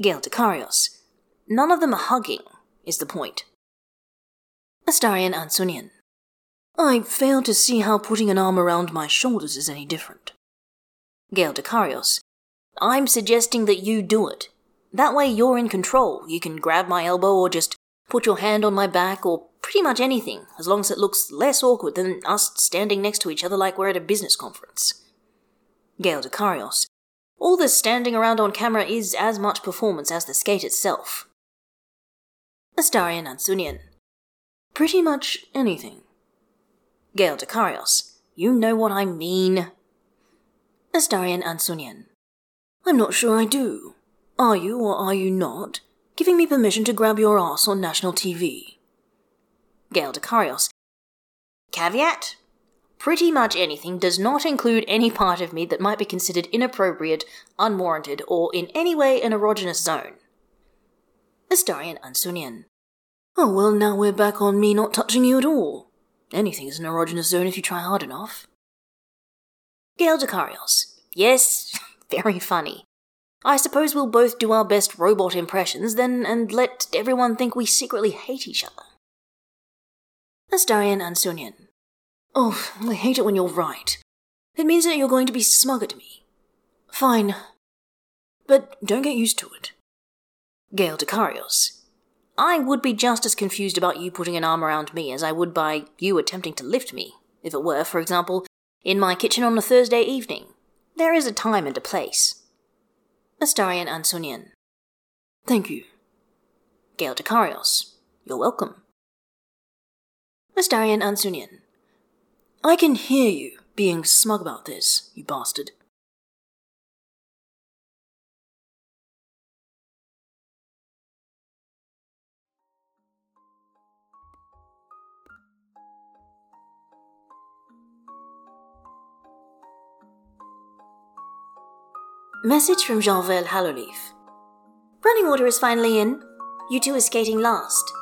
Gale Dekarios. None of them are hugging, is the point. Astarion Ancunín. I fail to see how putting an arm around my shoulders is any different. Gale Dekarios. I'm suggesting that you do it. That way you're in control. You can grab my elbow or just put your hand on my back or pretty much anything, as long as it looks less awkward than us standing next to each other like we're at a business conference. Gale Dekarios. All this standing around on camera is as much performance as the skate itself. Astarion Ancunín. Pretty much anything. Gale Dekarios. You know what I mean. Astarion Ancunín. I'm not sure I do. Are you or are you not giving me permission to grab your ass on national TV? Gale Dekarios. Caveat? Pretty much anything does not include any part of me that might be considered inappropriate, unwarranted, or in any way an erogenous zone. Astarion Ancunín. Oh, well, now we're back on me not touching you at all. Anything is an erogenous zone if you try hard enough. Gale Dekarios. Yes, very funny. I suppose we'll both do our best robot impressions then and let everyone think we secretly hate each other. Astarion Ancunín. Oh, I hate it when you're right. It means that you're going to be smug at me. Fine. But don't get used to it. Gale Dekarios. I would be just as confused about you putting an arm around me as I would by you attempting to lift me, If it were, for example, in my kitchen on a Thursday evening, there is a time and a place. Astarion Ancunín. Thank you. Gale Dekarios. You're welcome. Astarion Ancunín. I can hear you being smug about this, you bastard. Message from Jenevelle Hallowleaf. Running order is finally in. You two are skating last.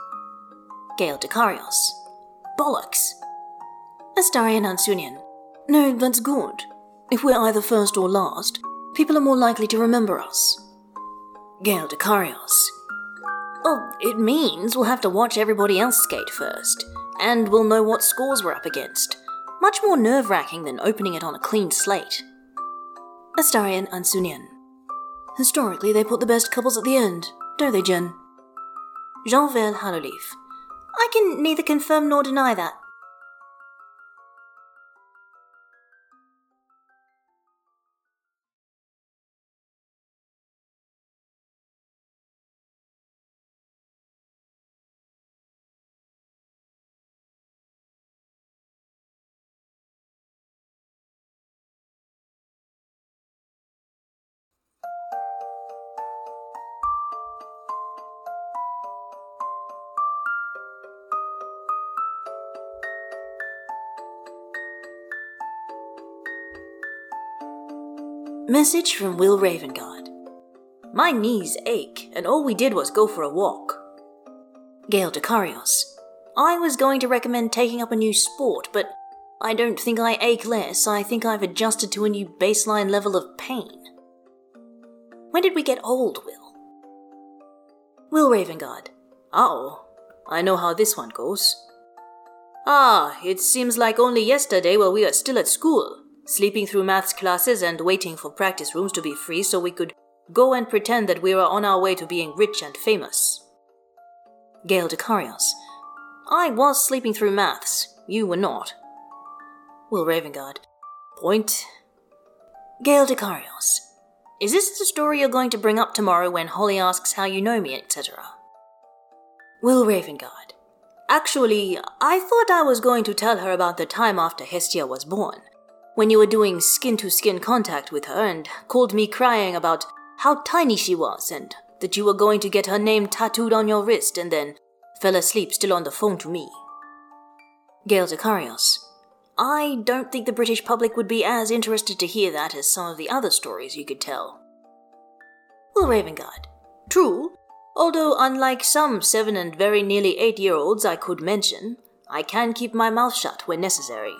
Gale Dekarios. Bollocks. Astarion Ancunín. No, that's good. If we're either first or last, people are more likely to remember us. Gale Dekarios. Oh, it means we'll have to watch everybody else skate first, and we'll know what scores we're up against. Much more nerve wracking than opening it on a clean slate. Astarion Ancunín. Historically, they put the best couples at the end, don't they, Jen? Jenevelle Hallowleaf. I can neither confirm nor deny that. Message from Will Ravengard. My knees ache, and all we did was go for a walk. Gale Dekarios. I was going to recommend taking up a new sport, but I don't think I ache less. I think I've adjusted to a new baseline level of pain. When did we get old, Will? Will Ravengard. Oh, I know how this one goes. Ah, it seems like only yesterday while we are still at school sleeping through maths classes and waiting for practice rooms to be free so we could go and pretend that we were on our way to being rich and famous. Gale Dekarios. I was sleeping through maths. You were not. Will Ravengard. Point. Gale Dekarios. Is this the story you're going to bring up tomorrow when Holly asks how you know me, etc.? Will Ravengard. Actually, I thought I was going to tell her about the time after Hestia was born when you were doing skin to skin contact with her and called me crying about how tiny she was and that you were going to get her name tattooed on your wrist and then fell asleep still on the phone to me. Gale Dekarios. I don't think the British public would be as interested to hear that as some of the other stories you could tell. Will Ravengard. True, although unlike some seven and very nearly eight year olds I could mention, I can keep my mouth shut when necessary.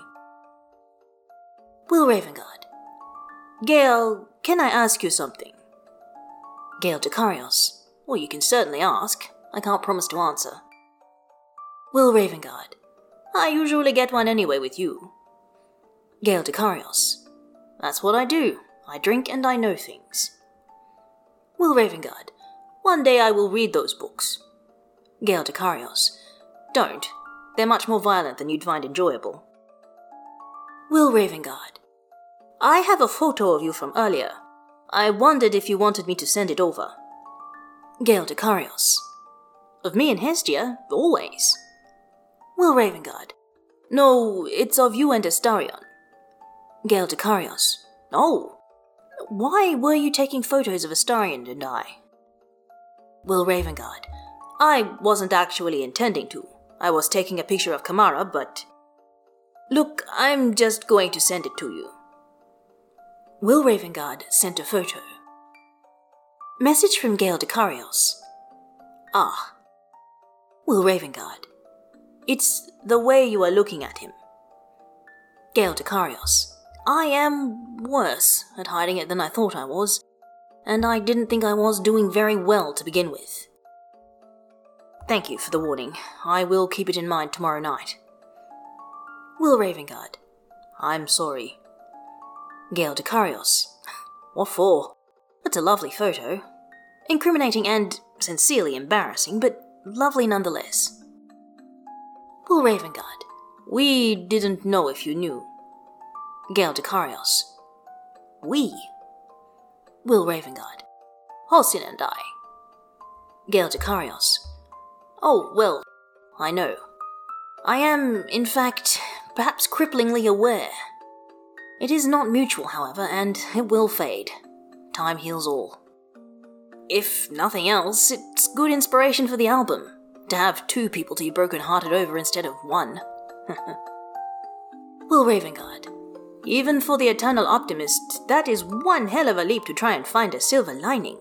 Will Ravengard. Gale, can I ask you something? Gale Dekarios. Well, you can certainly ask. I can't promise to answer. Will Ravengard. I usually get one anyway with you. Gale Dekarios. That's what I do. I drink and I know things. Will Ravengard. One day I will read those books. Gale Dekarios. Don't. They're much more violent than you'd find enjoyable. Will Ravengard. I have a photo of you from earlier. I wondered if you wanted me to send it over. Gale Dekarios. Of me and Hestia, always. Will Ravengard. No, it's of you and Astarion. Gale Dekarios. Oh. Why were you taking photos of Astarion and I? Will Ravengard. I wasn't actually intending to. I was taking a picture of Kamara, but. Look, I'm just going to send it to you. Will Ravengard sent a photo. Message from Gale Dekarios. Ah. Will Ravengard. It's the way you are looking at him. Gale Dekarios. I am worse at hiding it than I thought I was, and I didn't think I was doing very well to begin with. Thank you for the warning. I will keep it in mind tomorrow night. Will Ravengard. I'm sorry. Gale Dekarios. What for? That's a lovely photo. Incriminating and sincerely embarrassing, but lovely nonetheless. Will Ravengard. We didn't know if you knew. Gale Dekarios. We? Will Ravengard. Halsin and I. Gale Dekarios. Oh, well, I know. I am, in fact, perhaps cripplingly aware. It is not mutual, however, and it will fade. Time heals all. If nothing else, it's good inspiration for the album to have two people to be broken-hearted over instead of one. Will Ravengard, even for the eternal optimist, that is one hell of a leap to try and find a silver lining.